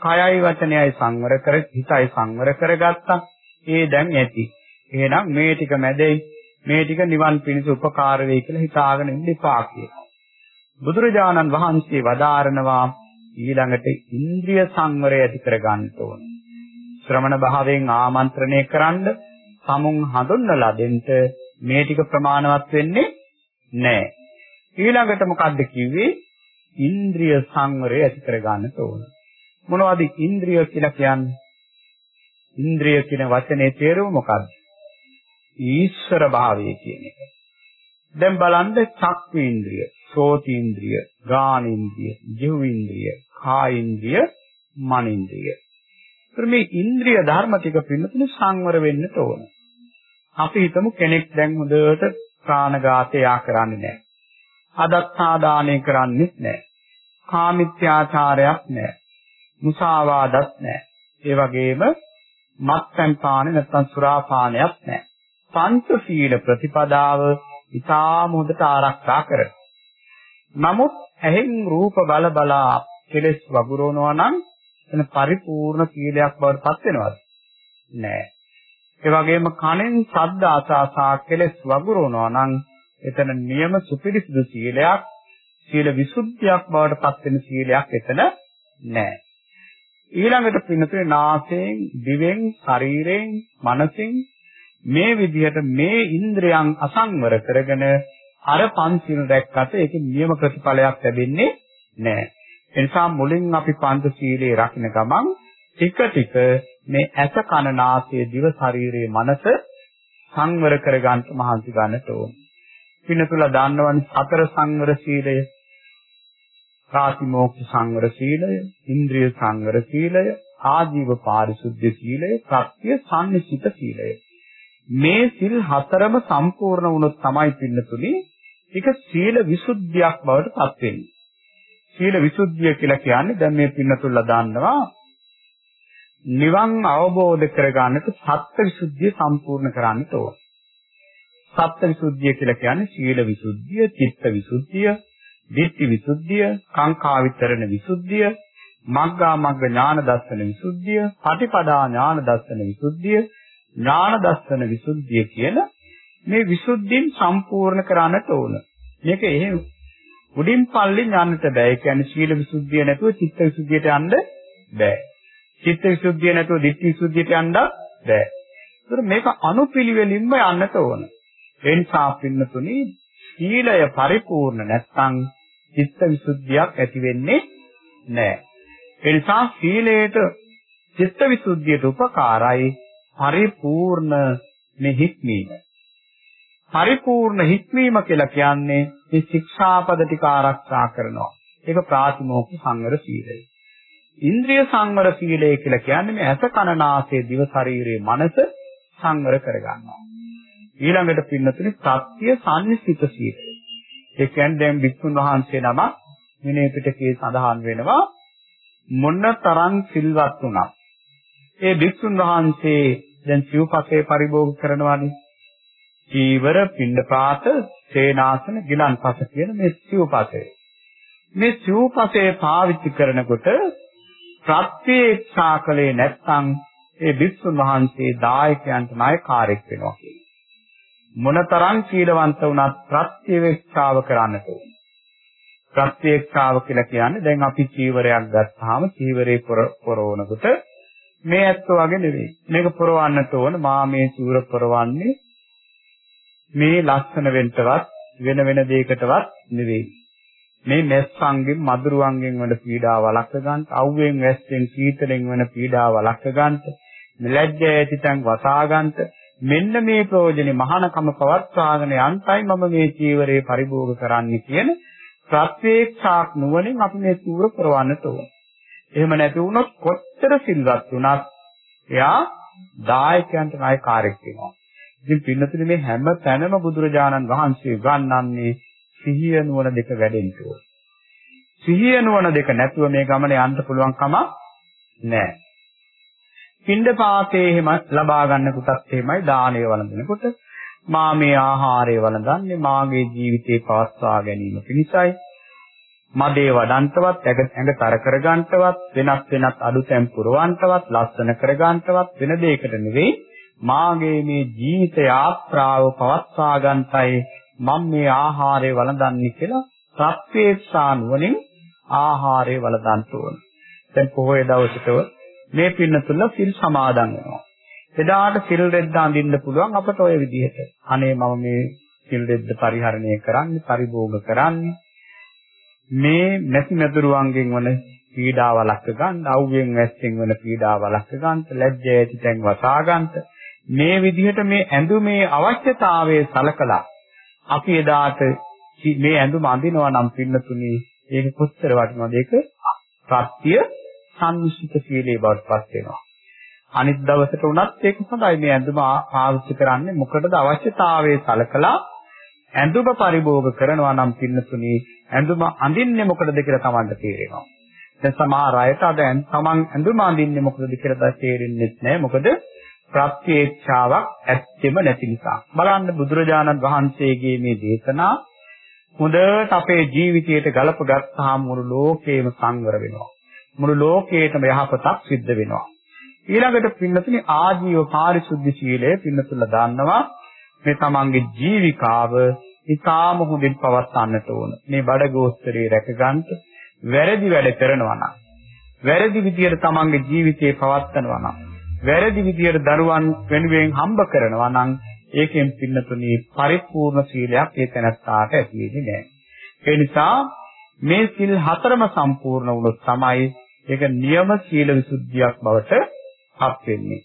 කයයි වචනයයි සංවර කර හිතයි සංවර කරගත්තා. ඒ දැන් ඇති. එහෙනම් මේ ටික මැදේ මේ ටික නිවන් පිණිස උපකාර වෙයි කියලා හිතාගෙන ඉන්න එපා කියලා. බුදුරජාණන් වහන්සේ වදාරනවා ඊළඟට ඉන්ද්‍රිය සංවරය ඇති කර ගන්න ඕන. ශ්‍රමණ භාවයෙන් ආමන්ත්‍රණය කරන්න සමුන් හඳුන්වලා දෙන්න මේ ටික ප්‍රමාණවත් වෙන්නේ නැහැ. ඊළඟට මොකද්ද කිව්වේ? ඉන්ද්‍රිය සංවරය ඇති කර ගන්න ඕන. මොනවද ඉන්ද්‍රිය කියලා කියන්නේ? ඉන්ද්‍රිය කියන වචනේ තේරුම මොකක්ද? ඊශ්වර භාවය කියන එක. දැන් බලන්න චක්ක ඉන්ද්‍රිය, සෝත ඉන්ද්‍රිය, ගාන ඉන්ද්‍රිය, ජීව ඉන්ද්‍රිය, කාය ඉන්ද්‍රිය, මන ඉන්ද්‍රිය. මේ ඉන්ද්‍රිය ධර්ම ටික පින්නතුනේ සංවර වෙන්න ඕන. අපි හිතමු කෙනෙක් දැන් හොඳට ප්‍රාණඝාතය කරන්නේ නැහැ. අදත්තාදානය කරන්නේත් නැහැ. කාමිත්‍යාචාරයක් නැහැ. මුසාවාදත් නැහැ. ඒ වගේම මත්පැන් පානේ නැත්නම් සුරාපානයක් නැහැ. පංචශීල ප්‍රතිපදාව ඉතාම හොඳට ආරක්ෂා කරන. නමුත් ඇහෙන් රූප බල බලා කෙලස් වගුරුවනවා නම් එන පරිපූර්ණ සීලයක් බවට පත් වෙනවද? නෑ. ඒ වගේම කනෙන් ශබ්ද ආසාසා කෙලස් වගුරුවනවා නම් එතන නියම සුපිරිසිදු සීලයක් සීල විසුද්ධියක් බවට පත් වෙන සීලයක් එතන නෑ. ඊළඟට පින්නතුනේ නාසයෙන්, දිවෙන්, ශරීරයෙන්, මනසින් මේ විදිහට මේ ඉන්ද්‍රයන් අසංවර කරගෙන අර පංචිල් දැක්කට ඒකේ නියම ප්‍රතිඵලයක් ලැබෙන්නේ නැහැ. ඒ නිසා මුලින් අපි පංචශීලයේ රකින්න ගමන් ටික ටික මේ ඇස කන නාසය දිව ශරීරයේ මනස සංවර කරගන්න මහන්සි ගන්නට ඕන. පින්නතුල දන්නවනේ සතර සංවර සීලය, ප්‍රාතිමෝක්ෂ සංවර සීලය, ඉන්ද්‍රිය සංවර සීලය, ආජීව පාරිශුද්ධ සීලය, සත්‍ය සම්නිසිත සීලය. මේ සිල් හතරම සම්පූර්ණ වුණොත් තමයි පින්නතුනි ඒක සීල විසුද්ධියක් බවට පත් වෙන්නේ. සීල විසුද්ධිය කියලා කියන්නේ දැන් මේ පින්නතුල්ලා දන්නවා නිවන් අවබෝධ කරගන්නට සත්‍ය විසුද්ධිය සම්පූර්ණ කරන්න ඕන. සත්‍ය විසුද්ධිය කියලා කියන්නේ සීල විසුද්ධිය, චිත්ත විසුද්ධිය, ditthi විසුද්ධිය, කාංකා විතරණ විසුද්ධිය, මග්ගා මග්ග ඥාන දර්ශන විසුද්ධිය, පටිපදා ඥාන දර්ශන විසුද්ධිය, ඥාන දර්ශන විසුද්ධිය කියන මේ විසුද්ධීන් සම්පූර්ණ කරන්නට ඕන. මේක එහෙම උඩින් පල්ලෙන් යන්නට බෑ. ඒ කියන්නේ සීල විසුද්ධිය නැතුව චිත්ත විසුද්ධියට යන්න බෑ. චිත්ත විසුද්ධිය නැතුව ditthi විසුද්ධියට යන්න බෑ. ඒතර මේක අනුපිළිවෙලින්ම යන්නට ඕන. ඒ නිසා පින්නතුනි සීලය පරිපූර්ණ නැත්නම් චිත්ත විසුද්ධියක් ඇති වෙන්නේ නැහැ. ඒ නිසා සීලයට චිත්ත විසුද්ධියට උපකාරයි පරිපූර්ණ මේ හික්මීම. පරිපූර්ණ හික්මීම කියලා කියන්නේ මේ ශික්ෂාපද ටික ආරක්ෂා කරනවා. ඒක ප්‍රාතිමෝක්ෂ සංවර සීලය. ඉන්ද්‍රිය සංවර සීලය කියලා කියන්නේ මේ ඇස කන නාසය දිව ශරීරයේ මනස සංවර කරගන්නවා. ඊළඟට පින්නතුනේ සත්‍ය සංනිසිත සීලය. ඒ කියන්නේ දැන් වික්ෂුන් වහන්සේ නම විනය පිටකයේ සඳහන් වෙනවා මොන තරම් සිල්වත් වුණා. ඒ වික්ෂුන් වහන්සේ දැන් සිව්පසේ පරිභෝග කරනවානේ. චීවර, පිණ්ඩපාත, සේනාසන, ගිලන්පස කියන මේ සිව්පසේ. මේ සිව්පසේ පාවිච්චි කරනකොට ප්‍රත්‍යක්ෂා කලේ නැත්නම් ඒ වික්ෂුන් වහන්සේ දායකයන්ට නායකාරයෙක් වෙනවා කියන්නේ. මොනතරම් සීලවන්ත වුණත් ප්‍රත්‍යවේක්ෂාව කරන්නට ඕන. ප්‍රත්‍යක්ෂාව කියලා කියන්නේ දැන් අපි චීවරයක් ගත්තාම චීවරේ පොරවනකොට මේ ඇත්ත වගේ නෙවෙයි. මේක පොරවන්නට ඕන මා මේ චූර පොරවන්නේ මේ ලස්සන වෙන්නවත් වෙන වෙන දෙයකටවත් නෙවෙයි. මේ මැස්සන්ගෙන් මදුරුවන්ගෙන් වන පීඩාව වළක්ව ගන්න, අවුවෙන් වැස්සෙන් සීතලෙන් වන පීඩාව වළක්ව ගන්න, ලැජ්ජ ඇතිතන් වසා ගන්න මෙන්න මේ ප්‍රයෝජනේ මහානකම පවත්වාගෙන යන්තයි මම මේ චීවරේ පරිභෝග කරන්නේ කියන ප්‍රත්‍යක්ෂාක් නුවණින් අපි මේ චූර කරවන්නට ඕන. එහෙම නැති වුණොත් කොච්චර සිල්වත් වුණත් එයා දායකයන්ට නායකාරයෙක් වෙනවා. ඉතින් පින්නතුනේ මේ හැම තැනම බුදුරජාණන් වහන්සේ ගන්නන්නේ සිහිය නුවණ දෙක වැඩෙන්න ඕන. සිහිය නුවණ දෙක නැතුව මේ ගමනේ යන්න පුළුවන් කමක් නැහැ. පින්ඩ පාතේ එහෙම ලබා ගන්න කොටත් එහෙමයි දාණය වළඳනකොට මා මේ ආහාරය වළඳන්නේ මාගේ ජීවිතේ පවත්වා ගැනීම පිණිසයි. මදේ වඩන්තවත් ඇඟ තර කරගන්නටවත් වෙනස් වෙනත් අඩුතැන් පුරවන්නටවත් ලස්සන කරගන්නටවත් වෙන දෙයකට නෙවෙයි මාගේ මේ ජීවිත යාත්‍රාව පවත්වා ගන්නටයි මම මේ ආහාරය වළඳන්නේ කියලා ප්‍රත්‍යක්ෂා නුවණින් ආහාරය වළඳන්න ඕන. දැන් පොහොය දවසට මේ පින්නතුල සිල් සමාදන් වෙනවා. එදාට සිල් රෙද්ද අඳින්න පුළුවන් අපට ওই විදිහට. අනේ මම මේ සිල් රෙද්ද පරිහරණය කරන්නේ, පරිභෝග කරන්නේ. මේ නැති නදුරුවන්ගෙන් වන පීඩාව ලක්ක ගන්න, අවුවෙන් වැස්සෙන් වන පීඩාව ලක්ක ගන්න, ලැජ්ජ ඇති තැන් වසා ගන්න. මේ විදිහට මේ ඇඳුමේ අවශ්‍යතාවය සලකලා අපි එදාට මේ ඇඳුම අඳිනවා නම් පින්නතුනේ ඒක කොච්චර වටිනවද ඒක සත්‍ය සංවිසිත සීලේ බවට පත් වෙනවා. අනිත් දවසට උනත් ඒක හොඳයි. මේ ඇඳුම පාවිච්චි කරන්නේ මොකටද? අවශ්‍යතාවයේ සලකලා ඇඳුම පරිභෝග කරනවා නම් පින්නතුනේ ඇඳුම අඳින්නේ මොකටද කියලා Tamanට තේරෙනවා. දැන් සමහර අයට අද තමන් ඇඳුම අඳින්නේ මොකටද කියලා තේරෙන්නේ නැහැ මොකද ප්‍රත්‍යේක්ෂාවක් ඇත්තෙම නැති නිසා. බලන්න බුදුරජාණන් වහන්සේගේ මේ දේශනා හොඳට අපේ ජීවිතයට ගලප ගත්තාම මුළු ලෝකේම සංවර වෙනවා. මුළු ලෝකේටම යහපතක් සිද්ධ වෙනවා. ඊළඟට පින්නතුනි ආජීව පාරිශුද්ධ සීලය පින්නතුල දාන්නවා මේ තමන්ගේ ජීවිකාව ඉතාම හොඳින් පවත්වන්නට ඕන. මේ බඩගෝස්තරේ රැකගන්න වැරදි වැඩ කරනවා නම් වැරදි විදියට තමන්ගේ ජීවිතේ පවත්වනවා නම් වැරදි විදියට දරුවන් වෙනුවෙන් හම්බ කරනවා නම් ඒකෙන් පින්නතුනේ පරිපූර්ණ සීලයක් ඒ තැනත්තාට ඇති වෙන්නේ නැහැ. ඒ නිසා මේ සිල් හතරම සම්පූර්ණ වුණොත් තමයි ඒක නියම සීල විසුද්ධියක් බවට පත් වෙන්නේ.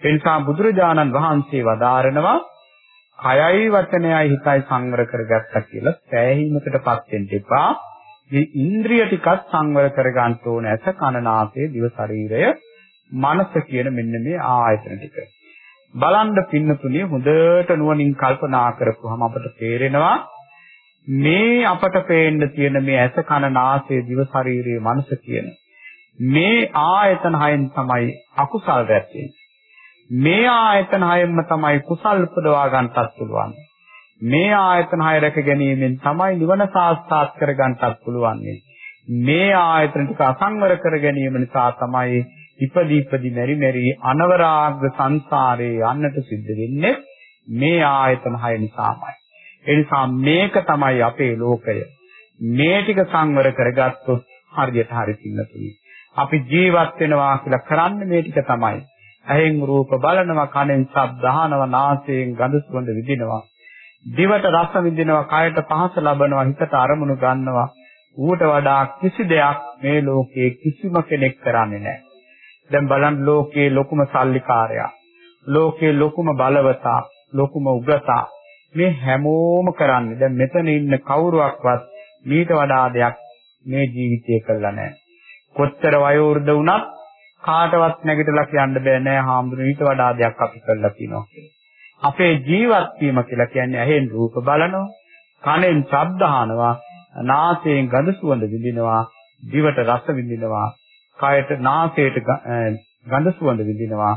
ඒ නිසා බුදුරජාණන් වහන්සේ වදාරනවා කයයි වචනයයි හිතයි සංවර කරගත්තා කියලා සෑහීමකටපත් වෙන්න එපා. මේ ඉන්ද්‍රිය ටිකත් සංවර කරගන්න ඕන ඇස කන නාසය දිව ශරීරය මනස කියන මෙන්න මේ ආයතන ටික. බලන්න පින්නතුනේ හොඳට නුවණින් කල්පනා කරපුවහම අපට තේරෙනවා මේ අපට පේන්න තියෙන මේ ඇස කන නාසය දිව ශරීරයේ මනස කියන මේ ආයතන හයෙන් තමයි අකුසල් රැස් මේ ආයතන හයෙන්ම තමයි කුසල් උපදවා ගන්නටත් පුළුවන්. මේ ආයතන හය රැක ගැනීමෙන් තමයි නිවන සාක්ෂාත් කර ගන්නටත් පුළුවන්. මේ ආයතන ටික අසංවර කර ගැනීම නිසා තමයි ඉපදි ඉපදි මෙරි මෙරි අනවරාග්‍ර සංසාරේ යන්නට සිද්ධ වෙන්නේ මේ ආයතන හය නිසාමයි. ඒ නිසා මේක තමයි අපේ ලෝකය. මේ ටික සංවර කරගත්තොත් හරියට හරි පින්නතුනි. අපි ජීවත් වෙනවා කියලා කරන්නේ මේ ටික තමයි. ඇහෙන් රූප බලනවා, කනෙන් ශබ්ද අහනවා, නාසයෙන් ගඳ සුවඳ විඳිනවා. දිවට රස විඳිනවා, කයට පහස ලබනවා, හිතට අරමුණු ගන්නවා. ඌට වඩා කිසි දෙයක් මේ ලෝකේ කිසිම කෙනෙක් කරන්නේ නැහැ. දැන් බලන්න ලෝකයේ ලොකුම සල්ලිකාරයා ලෝකයේ ලොකුම බලවතා ලොකුම උගතා මේ හැමෝම කරන්නේ දැන් මෙතන ඉන්න කවුරුවක්වත් මීට වඩා දෙයක් මේ ජීවිතේ කළා නැහැ කොච්චර වයෝවෘද්ධ වුණත් කාටවත් නැගිටලා කියන්න බෑ නෑ හාමුදුරුවෝ ඊට වඩා දෙයක් අපි කළා කියනවා අපේ ජීවත් වීම කියලා කියන්නේ ඇහෙන් රූප බලනවා, කනෙන් ශබ්ද අහනවා, නාසයෙන් ගඳ සුවඳ විඳිනවා, දිවට රස විඳිනවා, කයට නාසයට ගඳ සුවඳ විඳිනවා,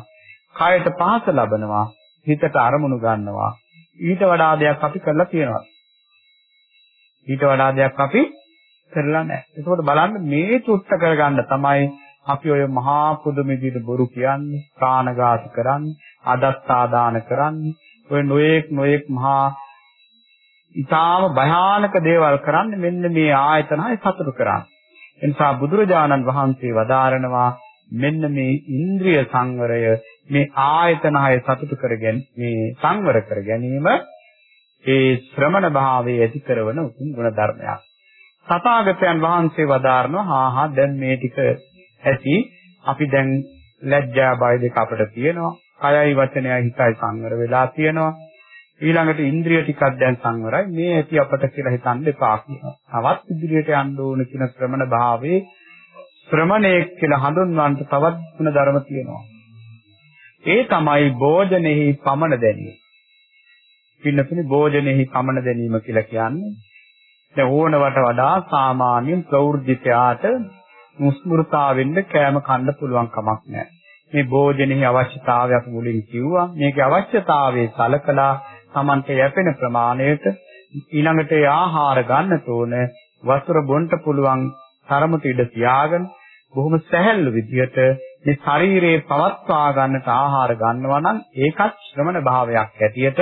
කයට පහස ලබනවා, හිතට අරමුණු ගන්නවා. ඊට වඩා දෙයක් අපි කරලා තියෙනවා. ඊට වඩා දෙයක් අපි කරලා නැහැ. ඒකෝට බලන්න මේ චුට්ට කරගන්න තමයි අපි ඔය මහා පුදුම විදිහට බොරු කියන්නේ, ප්‍රාණඝාත කරන්නේ, අදත්තාදාන කරන්නේ, ඔය නොයේක් නොයේක් මහා ඊටාම භයානක දේවල් කරන්නේ මෙන්න මේ ආයතනයි සතුටු කරන්නේ. එනිසා බුදුරජාණන් වහන්සේ වදාරනවා මෙන්න මේ ඉන්ද්‍රිය සංවරය මේ ආයතන හය සතුටු කරගෙන මේ සංවර කර ගැනීම ඒ ශ්‍රමණ භාවයේ ඇති කරන උතුම් ගුණ ධර්මයක්. තථාගතයන් වහන්සේ වදාරනවා හා හා දැන් මේ ටික ඇති අපි දැන් ලැජ්ජා බය දෙක අපිට තියෙනවා. කයයි වචනයයි හිතයි සංවර වෙලා තියෙනවා. ඊළඟට ඉන්ද්‍රිය ටිකක් දැන් සංවරයි. මේ ඇති අපට කියලා හිතන්න එපා කියනවා. තවත් ඉදිරියට යන්න ඕන කියන ශ්‍රමණ භාවයේ ශ්‍රමණයෙක් කියලා හඳුන්වන්න තවත් ගුණ ධර්ම තියෙනවා. ඒ තමයි භෝජනෙහි පමන දැනීම. පින්නතුනි භෝජනෙහි පමන දැනීම කියලා කියන්නේ දැන් ඕනවට වඩා සාමාන්‍යයෙන් ප්‍රවෘජිතයාට මුස්මුර්තා වෙන්න කෑම කන්න පුළුවන් කමක් නැහැ. මේ භෝජනෙහි අවශ්‍යතාවය අපි මුලින් කිව්වා. මේකේ අවශ්‍යතාවයේ සලකලා Tamante යැපෙන ප්‍රමාණයට ඊළඟට ඒ ආහාර ගන්න තෝන වතුර බොන්න පුළුවන් තරමට ඉඩ තියාගෙන බොහොම සැහැල්ලු විදියට මේ ශරීරයේ පවත්වා ගන්නට ආහාර ගන්නවා නම් ඒකත් ශ්‍රමණ භාවයක් ඇටියට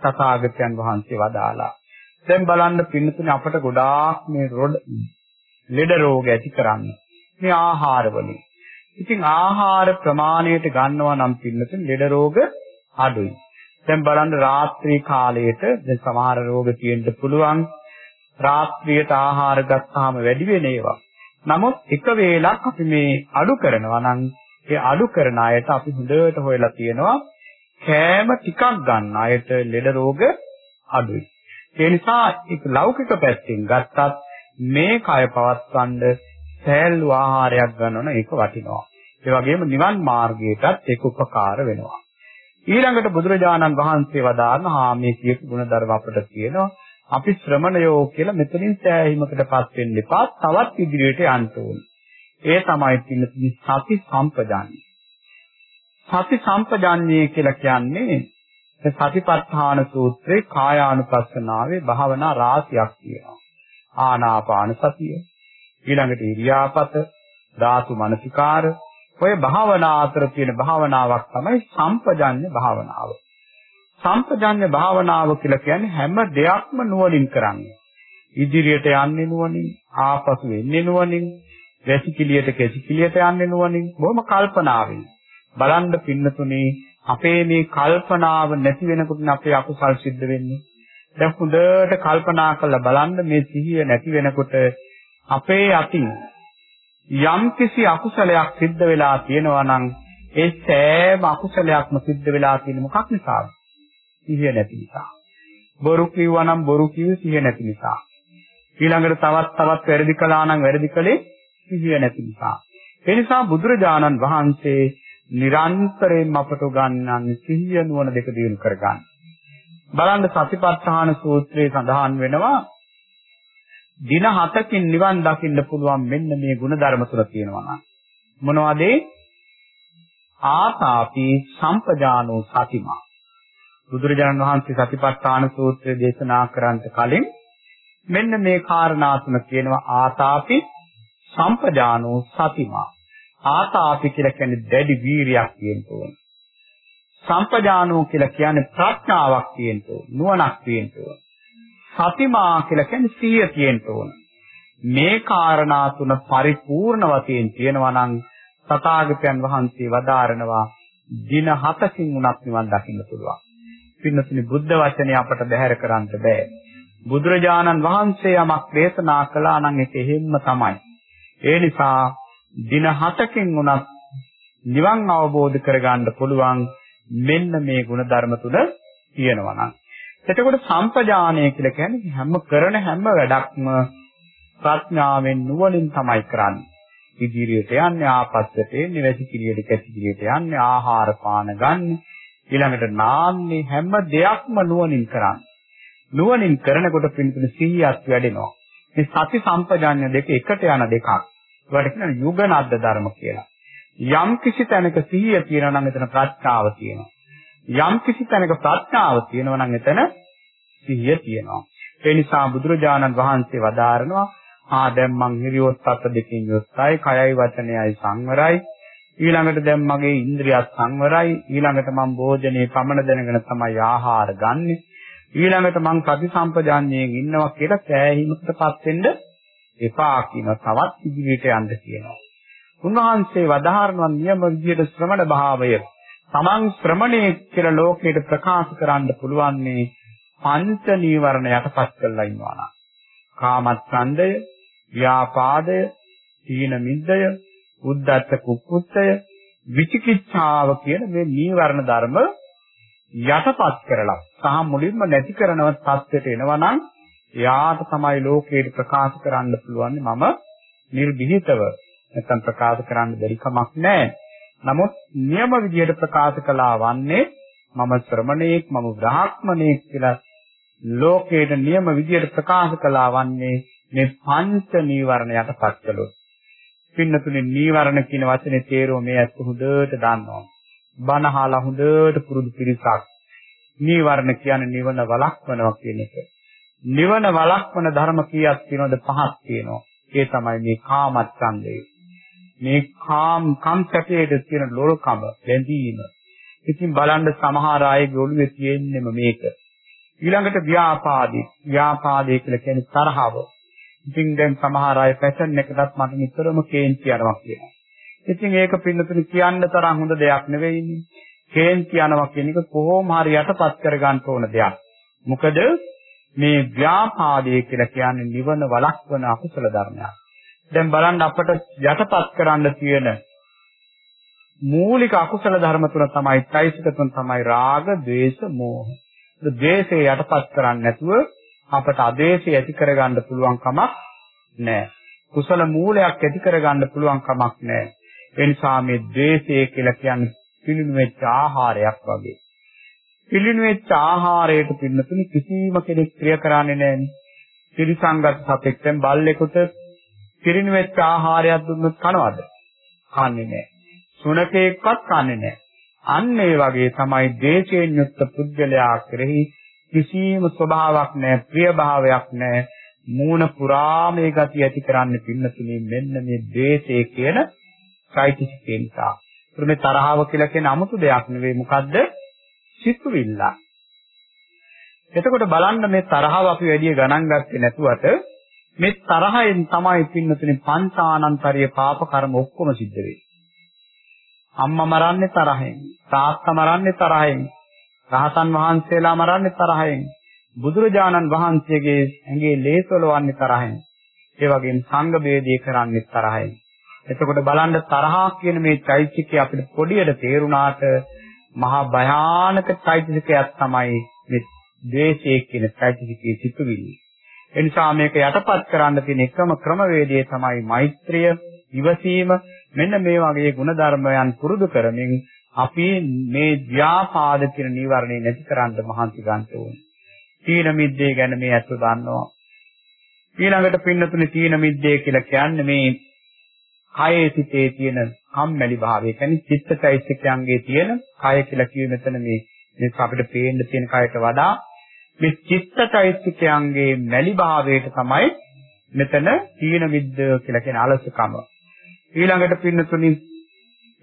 තථාගතයන් වහන්සේ වදාලා. දැන් බලන්න පින්නතුනේ අපට ගොඩාක් මේ රොඩ ලෙඩ රෝග ඇති කරන්නේ මේ ආහාර වලින්. ඉතින් ආහාර ප්‍රමාණයට ගන්නවා නම් පින්නතුනේ ලෙඩ රෝග අඩුයි. දැන් බලන්න රාත්‍රී කාලයේට දැන් සමහර රෝග තියෙන්න පුළුවන්. රාත්‍රියට ආහාර ගත්තාම වැඩි වෙන ඒවා. නමුත් එක වේලක් අපි මේ අඩු කරනවා නම් ඒ අඩු කරන අයට අපි හොඳට හොයලා තියෙනවා කෑම ටිකක් ගන්න අයට ලෙඩ රෝග අඩුයි. ඒ නිසා ඒක ලෞකික පැත්තෙන් ගත්තත් මේ කය පවත්වන්න සෑල්ලු ආහාරයක් ගන්නවන ඒක වටිනවා. ඒ වගේම නිවන් මාර්ගයටත් ඒක උපකාර වෙනවා. ඊළඟට බුදුරජාණන් වහන්සේ වදාारण හා මේ කියපු ගුණධර්ම අපිට තියෙනවා. අපි ශ්‍රමණයෝ කියලා මෙතනින් සෑහීමකටපත් වෙන්න එපා. තවත් ඉදිරියට යන්න ඕනේ. ඒ තමයි පිළිතුරු සති සම්පජාන්නේ. සති සම්පජාන්නේ කියලා කියන්නේ සතිපට්ඨාන සූත්‍රයේ කායානුපස්සනාවේ භාවනා රාශියක් තියෙනවා. ආනාපාන සතිය, ඊළඟට ඉරියාපත, ධාතු මනසිකාර, ඔය භාවනා අතර තියෙන භාවනාවක් තමයි සම්පජාන්‍ය භාවනාව. සම්පජාන්‍ය භාවනාව කියලා කියන්නේ හැම දෙයක්ම නුවණින් කරන්නේ. ඉදිරියට යන්නේ නුවණින්, ආපසු එන්නේ නුවණින්, වැසිකිළියට කැසිකිළියට යන්නේ නුවණින්, බොහොම කල්පනාවෙන්. බලන්න පින්නතුනේ අපේ මේ කල්පනාව නැති වෙනකොට අපේ අකුසල් සිද්ධ වෙන්නේ. දැන් හොඳට කල්පනා කරලා බලන්න මේ සිහිය නැති වෙනකොට අපේ අතින් යම්කිසි අකුසලයක් සිද්ධ වෙලා තියෙනවා නම් ඒ සෑම අකුසලයක්ම සිද්ධ වෙලා තියෙන්නේ මොකක් නිසාද? සිහිය නැති නිසා. බොරු කිව්වා නම් බොරු කිව්වේ සිහිය නැති නිසා. ඊළඟට තවත් තවත් වැරදි කළා නම් වැරදි කළේ සිහිය නැති නිසා. ඒ නිසා බුදුරජාණන් වහන්සේ නිරන්තරයෙන් අපට උගන්වන්නේ සිහිය නුවණ දෙක දියුණු කරගන්න. බලන්න සතිපට්ඨාන සූත්‍රයේ සඳහන් වෙනවා දින 7කින් නිවන් දකින්න පුළුවන් මෙන්න මේ ಗುಣධර්ම තුන තියෙනවා නම්. මොනවද? ආතාපි සම්පජානෝ සතිමා. බුදුරජාණන් වහන්සේ සතිපට්ඨාන සූත්‍රය දේශනා කරන්ට කලින් මෙන්න මේ කාරණා තුන කියනවා ආතාපි සම්පජානෝ සතිමා. ආතාපි කියලා කියන්නේ දැඩි වීරියක් තියෙන්න ඕන සම්පජානෝ කියලා කියන්නේ ප්‍රඥාවක් තියෙන්න ඕන නුවණක් තියෙන්න ඕන සතිමා කියලා කියන්නේ සිහිය තියෙන්න ඕන. මේ කාරණා තුන පරිපූර්ණ වශයෙන් තියෙනවා නම් තථාගතයන් වහන්සේ වදාරනවා දින 7කින් උනත් නිවන් දකින්න පුළුවන්. පින්නතුනි බුද්ධ වචනේ අපට බැහැර කරන්න බෑ. බුදුරජාණන් වහන්සේ යමක් දේශනා කළා නම් ඒක එහෙම්ම තමයි. ඒ නිසා දින 7කින් උනත් නිවන් අවබෝධ කරගන්න පුළුවන් මෙන්න මේ ಗುಣධර්ම තුන තියෙනවා නම් එතකොට සම්පජානය කියලා කියන්නේ හැම කරන හැම වැඩක්ම ප්‍රඥාවෙන් නුවණින් තමයි කරන්නේ. ඉදිරියට යන්නේ ආපස්සට එන්නේ වැසිකිළියට කැසිකිළියට යන්නේ ආහාර පාන ගන්න. ඊළඟට නාන්නේ හැම දෙයක්ම නුවණින් කරන්න. නුවණින් කරනකොට පින්තුන සිහියත් වැඩෙනවා. මේ සති සම්පජාඤ්ඤ දෙක එකට යන දෙකක්. ඒවට කියන යුගනද්ද ධර්ම කියලා. යම් කිසි තැනක සිහිය තියෙනවා නම් එතන ප්‍රඥාව තියෙනවා. යම් කිසි තැනක ප්‍රඥාව තියෙනවා නම් එතන සිහිය තියෙනවා. ඒ නිසා බුදුරජාණන් වහන්සේ වදාරනවා ආ දැන් මං හිරියොත් අත දෙකින් යොත්තයි කයයි වචනයයි සංවරයි ඊළඟට දැන් මගේ ඉන්ද්‍රියත් සංවරයි ඊළඟට මං භෝජනේ පමණ දැනගෙන තමයි ආහාර ගන්නෙ ඊළඟට මං සති සම්පජාඤ්ඤයෙන් ඉන්නවා කියලා සෑහීමකටපත් වෙන්න එපා කියන තවත් ඉදිරියට යන්න කියනවා. උන්වහන්සේ වදාහරනවා නියම විදියට ශ්‍රමණ භාවය තමන් ශ්‍රමණේ කියලා ලෝකයට ප්‍රකාශ කරන්න පුළුවන්නේ පංච නීවරණ යටපත් කරලා ඉන්නවා නම්. කාමච්ඡන්දය, ව්‍යාපාදය, තීන මිද්දය, උද්ධච්ච කුක්කුච්චය, විචිකිච්ඡාව කියන මේ නීවරණ ධර්ම යටපත් කරලා සහ මුලින්ම නැති කරනව තත්ත්වයට එනවා නම් එයාට තමයි ලෝකයට ප්‍රකාශ කරන්න පුළුවන් මම නිර්භීතව නැත්නම් ප්‍රකාශ කරන්න බැරි කමක් නැහැ. නමුත් නියම විදියට ප්‍රකාශ කළා වන්නේ මම ශ්‍රමණේක් මම බ්‍රාහ්මණේක් කියලා ලෝකයට නියම විදියට ප්‍රකාශ කළා වන්නේ මේ පංච නීවරණ යටපත් කළොත්. පින්නතුනේ නීවරණ කියන වචනේ තේරුම මේ අත් හොඳට දන්නවා. බණ අහලා හොඳට පුරුදු පිරිසක්. නීවරණ කියන්නේ නිවන වළක්වනවා කියන එක. නිවන වළක්වන ධර්ම කීයක් තියෙනවද? පහක් තියෙනවා. ඒ තමයි මේ කාමච්ඡන්දය. මේ කාම් කම් සැපයට තියෙන ලෝලකම, බැඳීම. ඉතින් බලන්න සමහර අයගේ ඔළුවේ තියෙන්නේම මේක. ඊළඟට ව්‍යාපාදී. ව්‍යාපාදේ කියලා කියන්නේ තරහව. ඉතින් දැන් සමහර අය ෆැෂන් එකටත් මට නිතරම කේන්ති යනවා කියනවා. ඉතින් ඒක පින්නතුනි කියන්න තරම් හොඳ දෙයක් නෙවෙයිනේ. කේන්ති යනවා කියන එක කොහොම හරි යටපත් කරගන්න ඕන දෙයක්. මොකද මේ ව්‍යාපාදයේ කියලා කියන්නේ නිවන වළක්වන අකුසල ධර්මයක්. දැන් බලන්න අපට යටපත් කරන්න තියෙන මූලික අකුසල ධර්ම තුන තමයි চৈতසික තුන තමයි රාග, ద్వේෂ, මෝහ. ද්වේෂය යටපත් කරන්නේ නැතුව අපට අදේශය ඇති කරගන්න පුළුවන් කමක් නැහැ. කුසල මූලයක් ඇති කරගන්න පුළුවන් කමක් නැහැ. ඒ නිසා මේ ද්වේෂය කියලා කියන්නේ පිළිණු වෙච්ච ආහාරයක් වගේ. පිළිණු වෙච්ච ආහාරයට පින්නතුනි කිසිම කෙනෙක් ක්‍රිය කරන්නේ නැහැ. ත්‍රිසංගත සතෙක් දැන් බල්ලෙකුට පිළිණු වෙච්ච ආහාරයක් දුන්නොත් කනවද? කන්නේ නැහැ. සුනකේක්වත් කන්නේ නැහැ. අන්න ඒ වගේ තමයි දේශයෙන් යුක්ත පුද්ගලයා කෙරෙහි කිසිම ස්වභාවයක් නැහැ, ප්‍රියභාවයක් නැහැ. මූණ පුරා මේ ගති ඇති කරන්න පින්නතුනි මෙන්න මේ දේශය කියන සයිතිකේ නිසා. මේ තරහව කියලා කියන 아무තු දෙයක් නෙවෙයි මොකද්ද? සිතුවිල්ල. එතකොට බලන්න මේ තරහව අපි වැඩි ගණන් ගත්තේ නැතුවට මේ තරහෙන් තමයි පින්නතුනි පංචානන්තරීය පාප කර්ම ඔක්කොම සිද්ධ වෙන්නේ. අම්මා මරන්නේ තරහෙන්, තාත්තා මරන්නේ තරහෙන්, රහතන් වහන්සේලා මරන්නේ තරහෙන්, බුදුරජාණන් වහන්සේගේ ඇඟේ ලේසලවන්නේ තරහෙන්. ඒ වගේම සංඝ ભેදේ කරන්නේ තරහෙන්. එතකොට බලන්න තරහා කියන මේ චෛත්‍යකය අපිට පොඩියට තේරුණාට මහා භයානක චෛත්‍යකයක් තමයි මේ ද්වේෂය කියන චෛත්‍යකයේ සිතුවිලි. ඒ නිසා මේක යටපත් කරන්න තියෙන එකම ක්‍රමවේදය තමයි මෛත්‍රිය, ඉවසීම. මෙන්න මේ වගේ ಗುಣධර්මයන් පුරුදු කරමින් අපි මේ ව්‍යාපාද කියන නීවරණේ නැති කරන්න මහන්සි ගන්න ඕනේ. තීන මිද්දේ ගැන මේ අත දන්නවා. ඊළඟට පින්නතුනේ තීන මිද්දේ කියලා කියන්නේ මේ කයේ සිටේ තියෙන කම්මැලි භාවය. කියන්නේ චිත්තචෛතසිකයන්ගේ තියෙන කය කියලා කිව්වෙ මෙතන මේ මේ අපිට පේන්න තියෙන කයට වඩා මේ චිත්තචෛතසිකයන්ගේ මැලි භාවයට තමයි මෙතන තීන විද්ද කියලා කියන අලසකම. ඊළඟට පින්නතුනි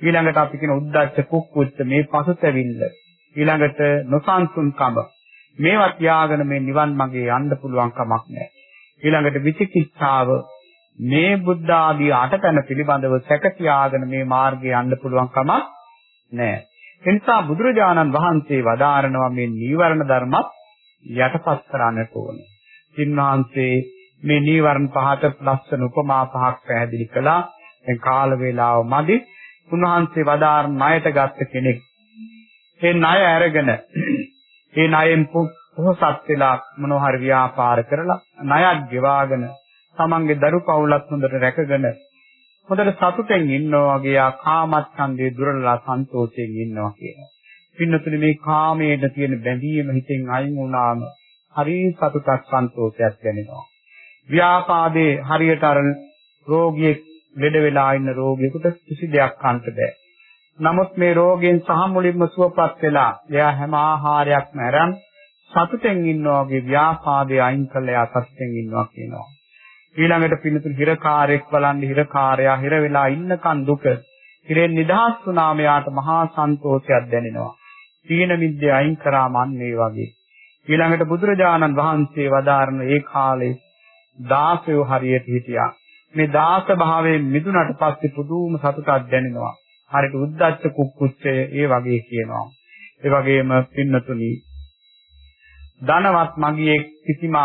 ඊළඟට අපි කියන උද්දච්ච කුක්කුච්ච මේ පසුතැවිල්ල ඊළඟට නොසන්සුන්කම මේවා තියාගෙන මේ නිවන් මාගේ යන්න පුළුවන් කමක් නැහැ. ඊළඟට විචිකිච්ඡාව මේ බුද්ධ ආදී අටතන පිළිබඳව සැක තියාගෙන මේ මාර්ගේ යන්න පුළුවන් කමක් නැහැ. ඒ නිසා බුදුරජාණන් වහන්සේ වදාරනවා මේ නීවරණ ධර්මත් යටපත් කරන්නට ඕනේ. සින්වහන්සේ මේ නීවරණ පහට ලස්සන උපමා පහක් පැහැදිලි කළා. දැන් කාල වේලාව මදි. උන්වහන්සේ වදාारण ණයට ගත්ත කෙනෙක්. ඒ ණය අරගෙන ඒ ණයෙන් පොහොසත් වෙලා මොනවා හරි ව්‍යාපාර කරලා ණයක් ගෙවාගෙන තමන්ගේ දරු පවුලත් හොඳට රැකගෙන හොඳට සතුටෙන් ඉන්නවා වගේ ආ කාමච්ඡන්දේ දුරලලා සන්තෝෂයෙන් ඉන්නවා කියනවා. පින්නතුනේ මේ කාමයට තියෙන බැඳීම හිතෙන් අයින් වුණාම හරි සතුටක් සන්තෝෂයක් දැනෙනවා. ව්‍යාපාදේ හරියට අර රෝගියෙක් ලෙඩ වෙලා ඉන්න රෝගියෙකුට කිසි දෙයක් කන්න බෑ. නමුත් මේ රෝගයෙන් සහ මුලින්ම සුවපත් වෙලා එයා හැම ආහාරයක්ම අරන් සතුටෙන් ඉන්නවා වගේ ව්‍යාපාදේ අයින් කළා එයා සතුටෙන් ඉන්නවා කියනවා. ඊළඟට පින්නතුන් හිරකාරයෙක් බලන්න හිරකාරයා හිර වෙලා ඉන්නකන් දුක හිරෙන් නිදහස් වුණාම යාට මහා සන්තෝෂයක් දැනෙනවා. තීන මිද්දේ අයින් කරාම අන්න ඒ වගේ. ඊළඟට බුදුරජාණන් වහන්සේ වදාारण ඒ කාලේ දාසයෝ හරියට හිටියා. මේ දාස භාවයෙන් මිදුණට පස්සේ පුදුම සතුටක් දැනෙනවා. හරියට උද්දච්ච කුක්කුච්චය ඒ වගේ කියනවා. ඒ වගේම පින්නතුනි ධනවත් මගියේ කිසිම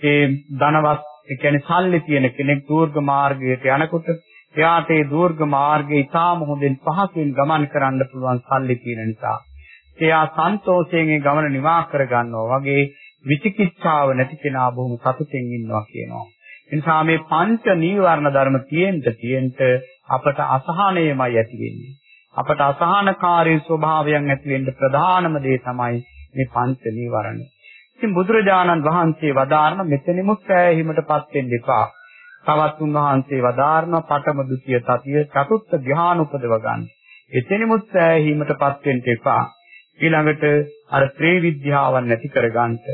ඒ ධනවත් ඒ කියන්නේ සල්ලි තියෙන කෙනෙක් දුර්ග මාර්ගයට යනකොට එයාට ඒ දුර්ග මාර්ගයේ ඉතාම හොඳින් පහසුවෙන් ගමන් කරන්න පුළුවන් සල්ලි තියෙන නිසා එයා සන්තෝෂයෙන් ඒ ගමන නිවා කර ගන්නවා වගේ විචිකිච්ඡාව නැති කෙනා බොහොම සතුටින් ඉන්නවා කියනවා. ඒ නිසා මේ පංච නීවරණ ධර්ම තියෙන්න තියෙන්න අපට අසහනයමයි ඇති වෙන්නේ. අපට අසහනකාරී ස්වභාවයන් ඇති වෙන්න ප්‍රධානම දේ තමයි මේ පංච නීවරණ. ඉතින් බුදුරජාණන් වහන්සේ වදාරන මෙතනෙමුත් සෑහීමටපත් වෙන්න එපා. තවත් උන්වහන්සේ වදාරන පඨම ද්විතිය තතිය චතුත්ථ ධ්‍යාන උපදව ගන්න. එතනෙමුත් සෑහීමටපත් වෙන්න එපා. ඊළඟට අර ත්‍රිවිද්‍යාවන් නැති කර ගන්නට.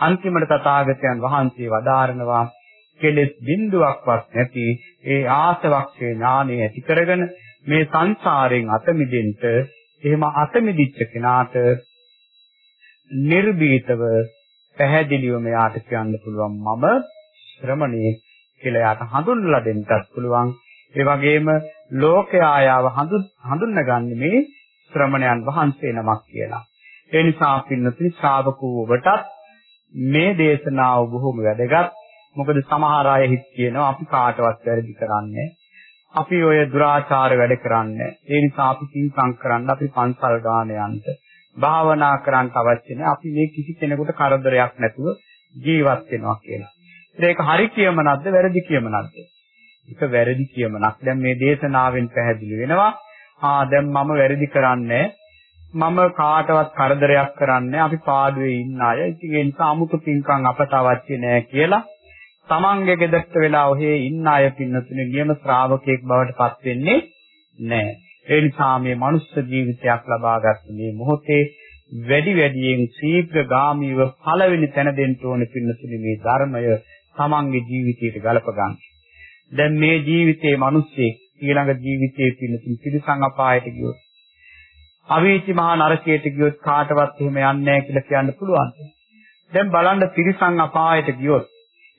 අන්තිමට තථාගතයන් වහන්සේ වදාරනවා කෙලෙස් බිඳුවක්වත් නැති ඒ ආසවක්ෂේ ඥානෙ ඇති කරගෙන මේ සංසාරයෙන් අත මිදෙන්න එහෙම අත මිදිච්ච කෙනාට නිර්භීතව පැහැදිලිවම යාට කියන්න පුළුවන් මම ශ්‍රමණේ කියලා යාට හඳුන්වලා දෙන්නත් පුළුවන් ඒ වගේම ලෝකයා යාව හඳුන්වගන්නේ මේ ශ්‍රමණයන් වහන්සේ නමක් කියලා. ඒ නිසා පින්නතුනි ශ්‍රාවකෝ ඔබටත් මේ දේශනාව බොහොම වැදගත්. මොකද සමහර අය හිත කියනවා අපි කාටවත් වැරදි කරන්නේ අපි ඔය දුරාචාර වැඩ කරන්නේ. ඒ නිසා අපි පින්කම් කරන්න අපි පන්සල් ගාන යන්න. භාවනා කරන්න අවශ්‍ය නැහැ. අපි මේ කිසි කෙනෙකුට කරදරයක් නැතුව ජීවත් වෙනවා කියලා. ඒක හරි කියමනක්ද වැරදි කියමනක්ද? ඒක වැරදි කියමනක්. දැන් මේ දේශනාවෙන් පැහැදිලි වෙනවා. ආ දැන් මම වැරදි කරන්නේ මම කාටවත් කරදරයක් කරන්නේ අපි පාඩුවේ ඉන්න අය. ඉතින් ඒ නිසා 아무තු පින්කම් අපට අවශ්‍ය නැහැ කියලා තමන්ගේ ගෙදරට වෙලා ඔහේ ඉන්න අය පින්නතුනේ නියම ශ්‍රාවකයෙක් බවට පත් වෙන්නේ නැහැ. ඒ නිසා මේ මනුෂ්‍ය ජීවිතයක් ලබාගත් මේ මොහොතේ වැඩි වැඩියෙන් ශීඝ්‍රගාමීව පළවෙනි තැන දෙන්න ඕනේ පින්නතුනේ මේ ධර්මය තමන්ගේ ජීවිතයට ගලප ගන්න. දැන් මේ ජීවිතේ මිනිස්සේ ඊළඟ ජීවිතයේ පින්නතුනේ පිරිසං අපායට ගියොත් අවීචි මහා නරකයට ගියොත් කාටවත් එහෙම යන්නේ නැහැ කියලා කියන්න පුළුවන්. දැන් බලන්න තිරිසං අපායට ගියොත්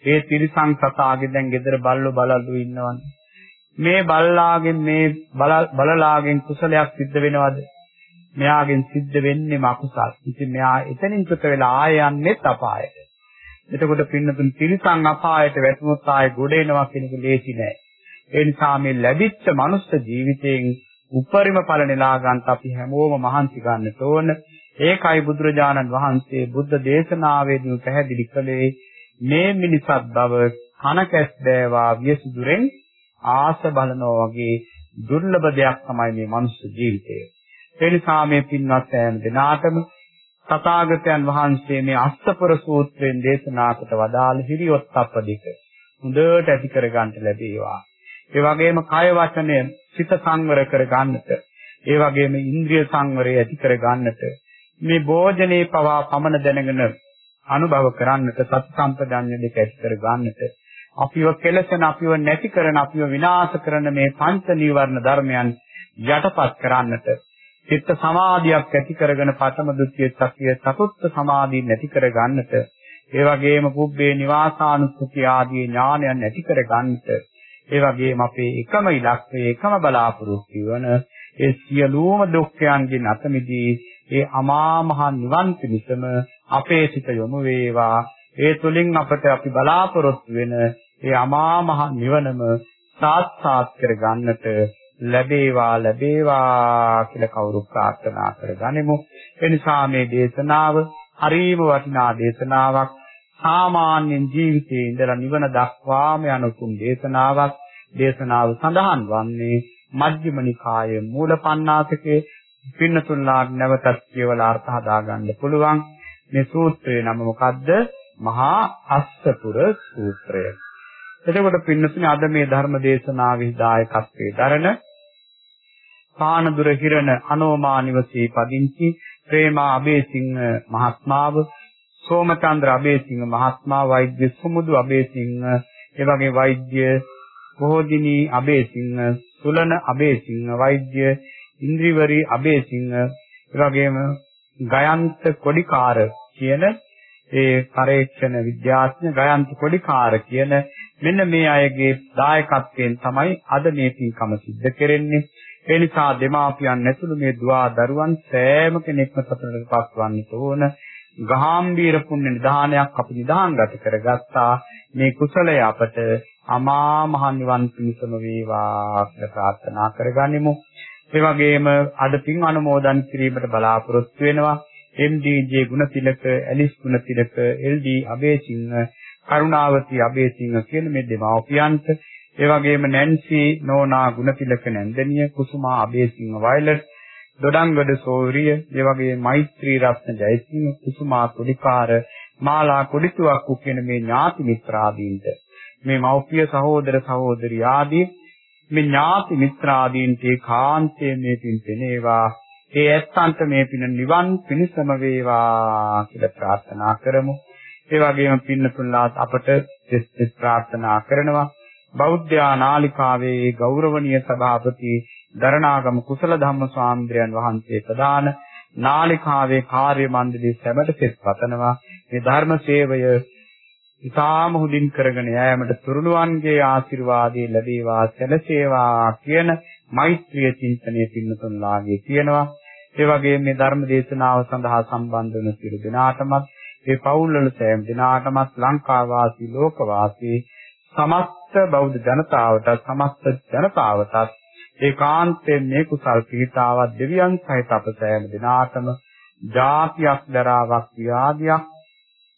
ඒ තිරිසං සතාගේ දැන් gedara බල්ලෝ බලල්ලු ඉන්නවනේ. මේ බල්ලාගෙන් මේ බලලාගෙන් කුසලයක් සිද්ධ වෙනවද? මෙයාගෙන් සිද්ධ වෙන්නේ අකුසල්. ඉතින් මෙයා එතනින් චුත වෙලා ආය යන්නේත් අපායට. එතකොට පින්නතුන් තිරිසං අපායට වැටුනොත් ආය ගොඩ එනවා කියන එක ලේසි නෑ. ඒ නිසා මේ ලැබිච්ච මනුස්ස ජීවිතයෙන් උපරිම ඵල නෙලා ගන්නත් අපි හැමෝම මහන්සි ගන්න ඕන. ඒකයි බුදුරජාණන් වහන්සේ බුද්ධ දේශනාවේදී පැහැදිලි කළේ මේ මිනිසත් බව කන කැස් දෑවා වියසුදුරෙන් ආස බලනවා වගේ දුර්ලභ දෙයක් තමයි මේ මනුස්ස ජීවිතය. ඒ නිසා මේ පින්වත් ඈන දෙනාටම තථාගතයන් වහන්සේ මේ අස්සපර සූත්‍රයෙන් දේශනා කොට වදාළ හිරියොත්ප්ප දෙක හොඳට ඇති කර ගන්නට ලැබේවා. ඒ වගේම කය වචනය සිත සංවර කර ගන්නට, ඒ වගේම ඉන්ද්‍රිය සංවරය ඇති කර ගන්නට, මේ භෝජනේ පවා පමන දැනගෙන අනුභව කරන්නට සත් සම්පදඤ්ඤ දෙක ඇති කර ගන්නට අපිව කෙලසන අපිව නැති කරන අපිව විනාශ කරන මේ පංච නීවරණ ධර්මයන් යටපත් කරන්නට චිත්ත සමාධියක් ඇති කරගෙන පඨම ද්විତୀය සතිය චතුත්ථ සමාධිය නැති කර ගන්නට ඒ වගේම පුබ්බේ නිවාසානුස්සති ආදී ඥානයන් ඇති කර ගන්නට ඒ වගේම අපේ එකම ඉලක්කය එකම බලාපොරොත්තු වන ඒ සියලුම දුක්ඛයන්ගෙන් අත මිදී ඒ අමා මහ නිවන් පිණිසම අපේ සිත යොමු වේවා. ඒ තුලින් අපට අපි බලාපොරොත්තු වෙන ඒ අමා මහ නිවනම සාක්ෂාත් කර ගන්නට ලැබේවා ලැබේවා කියලා කවුරු ප්‍රාර්ථනා කරගනිමු. ඒ නිසා මේ දේශනාව හරීම වටිනා දේශනාවක්. සාමාන්‍ය ජීවිතයේ ඉඳලා නිවන දක්වාම යන උතුම් දේශනාවක්. දේශනාව සඳහන් වන්නේ මජ්ක්‍ධිම නිකායේ මූලපණ්ණාසකේ පින්නතුන්ලාට නැවතත් කියවලා අර්ථ හදාගන්න පුළුවන්. මේ සූත්‍රයේ නම මොකද්ද? මහා අස්සපුර සූත්‍රය. එතකොට පින්නතුනි අද මේ ධර්ම දේශනාවේ දායකත්වයේ දරන පානදුර හිරණ අනෝමා නිවසේ පදිංචි ප්‍රේමා අබේසිංහ මහත්මාව සෝමචන්ද්‍ර අබේසිංහ මහත්මා වෛද්‍ය සුමුදු අබේසිංහ එවැගේ වෛද්‍ය බොහෝදිනී අබේසිංහ සුලන අබේසිංහ වෛද්‍ය ඉන්ද්‍රිවරි අබේසිංහ එවැගේම ගයන්ත කොඩිකාර කියන ඒ පරීක්ෂණ විද්‍යාඥ ගයන්ත කොඩිකාර කියන මෙන්න මේ අයගේ දායකත්වයෙන් තමයි අද මේ පින්කම සිද්ධ කෙරෙන්නේ ඒ නිසා දෙමාපියන් ඇතුළු මේ දුවා දරුවන් සෑම කෙනෙක්ම සතුටට පත්වන්නට ඕන. ගාම්භීර පුණ්‍ය නිදානයක් අපි නිදාන්ගත කරගත්තා. මේ කුසලය අපට අමා මහ නිවන් පිණසම වේවා කියලා ප්‍රාර්ථනා කරගනිමු. ඒ වගේම අද පින් අනුමෝදන් කිරීමට බලාපොරොත්තු වෙනවා. MDJ Gunathilaka, Alice Gunathilaka, LD Abeysinghe, Karunawathi Abeysinghe කියන මේ දෙමාපියන්ට. ඒ වගේම නැන්සි නෝනා ගුණතිලක නැන්දනිය කුසුමා අබේසිංහ වයලට් දොඩංගඩ සෝරිය ඒ වගේ මෛත්‍රී රත්න ජයසිංහ කුසුමා කුඩිකාර මාලා කුඩිතුවක්කු කියන මේ ඥාති මිත්‍රාදීන්ට. මේ මව්පිය සහෝදර සහෝදරි ආදී මේ ඥාති මිත්‍රාදීන්ට කාන්තේ මේ පින් පෙනේවා. ඒ ඇත්තන්ට මේ පින නිවන් පිණසම වේවා කියලා ප්‍රාර්ථනා කරමු. ඒ වගේම පින්නතුන්ලාත් අපට දෙස් ප්‍රාර්ථනා කරනවා. බෞද්ධ නාලිකාවේ ගෞරවනීය සභාපති දරණාගම කුසල ධම්ම ස්වාමීන් වහන්සේ ප්‍රදාන නාලිකාවේ කාර්ය මණ්ඩලයේ සැමට සෙත් පතනවා. මේ ධර්ම සේවය ඉතාම හොඳින් කරගෙන යාමට තුරුණුවන්ගේ ආශිර්වාදය ලැබේවා සැලසේවා කියන මෛත්‍රිය චින්තනයේ පින්නතුන්ලාගේ තියෙනවා. ඒ වගේම මේ ධර්ම දේශනාව සඳහා සම්බන්ධ වන සියලු දෙනාටමත් ඒ පවුල් වල සෑම දෙනාටමත් ලංකා වාසී ලෝක වාසී සමස්ත බෞද්ධ ජනතාවට සමස්ත ජනතාවටත් ඒකාන්තයෙන් මේ කුසල් පිහිටාවක් දෙවියන් සහිත අප සෑම දිනාටම ජාතියක් දරාවක් ව්‍යාධියක්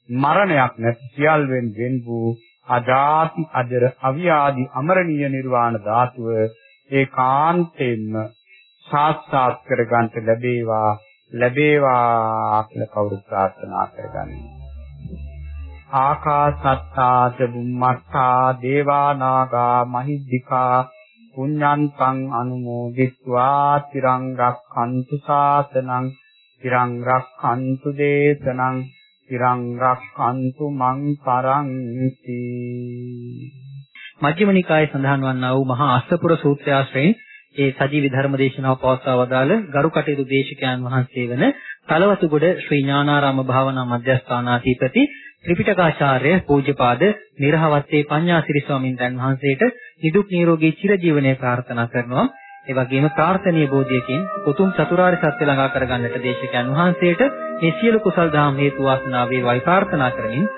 මරණයක් නැති සියල්වෙන් වෙන් වූ අජාති අජර අවියාදි අමරණීය නිර්වාණ ධාතුව ඒකාන්තයෙන්ම සාක්ෂාත් කරගන්නට ලැබේවා. ලැබේවා කියලා කවුරු ප්‍රාර්ථනා කරගන්නේ? ආකාසත්තා ච බුම්මත්තා දේවා නාග මහිද්దికා පුඤ්ඤන්තං අනුමෝදිත්වා තිරං රක්ඛන්තු ශාසනං තිරං රක්ඛන්තු දේශනං තිරං රක්ඛන්තු මං පරන්ති. මජ්ක්‍ධිම නිකායේ සඳහන් වන්නා වූ මහා අස්සපුර සූත්‍රය ආශ්‍රයෙන් ඒ සජීවි ධර්ම දේශනාව පවත්වා වදාළ ගරු කටයුතු දේශකයන් වහන්සේ වන තලවතුගොඩ ශ්‍රී ඥානාරාම භාවනා මධ්‍යස්ථානාධිපති ත්‍රිපිටකාචාර්ය පූජ්‍යපාද නිරහවත්තේ පඤ්ඤාසිරි ස්වාමීන් වහන්සේට නිදුක් නිරෝගී චිරජීවනයේ ප්‍රාර්ථනා කරනවා. ඒ වගේම ප්‍රාර්ථනීය බෝධියකින් උතුම් චතුරාර්ය සත්‍ය ළඟා කරගන්නට දේශකයන් වහන්සේට මේ සියලු කුසල් දහම් හේතු වාසනා වේවායි ප්‍රාර්ථනා කරමින්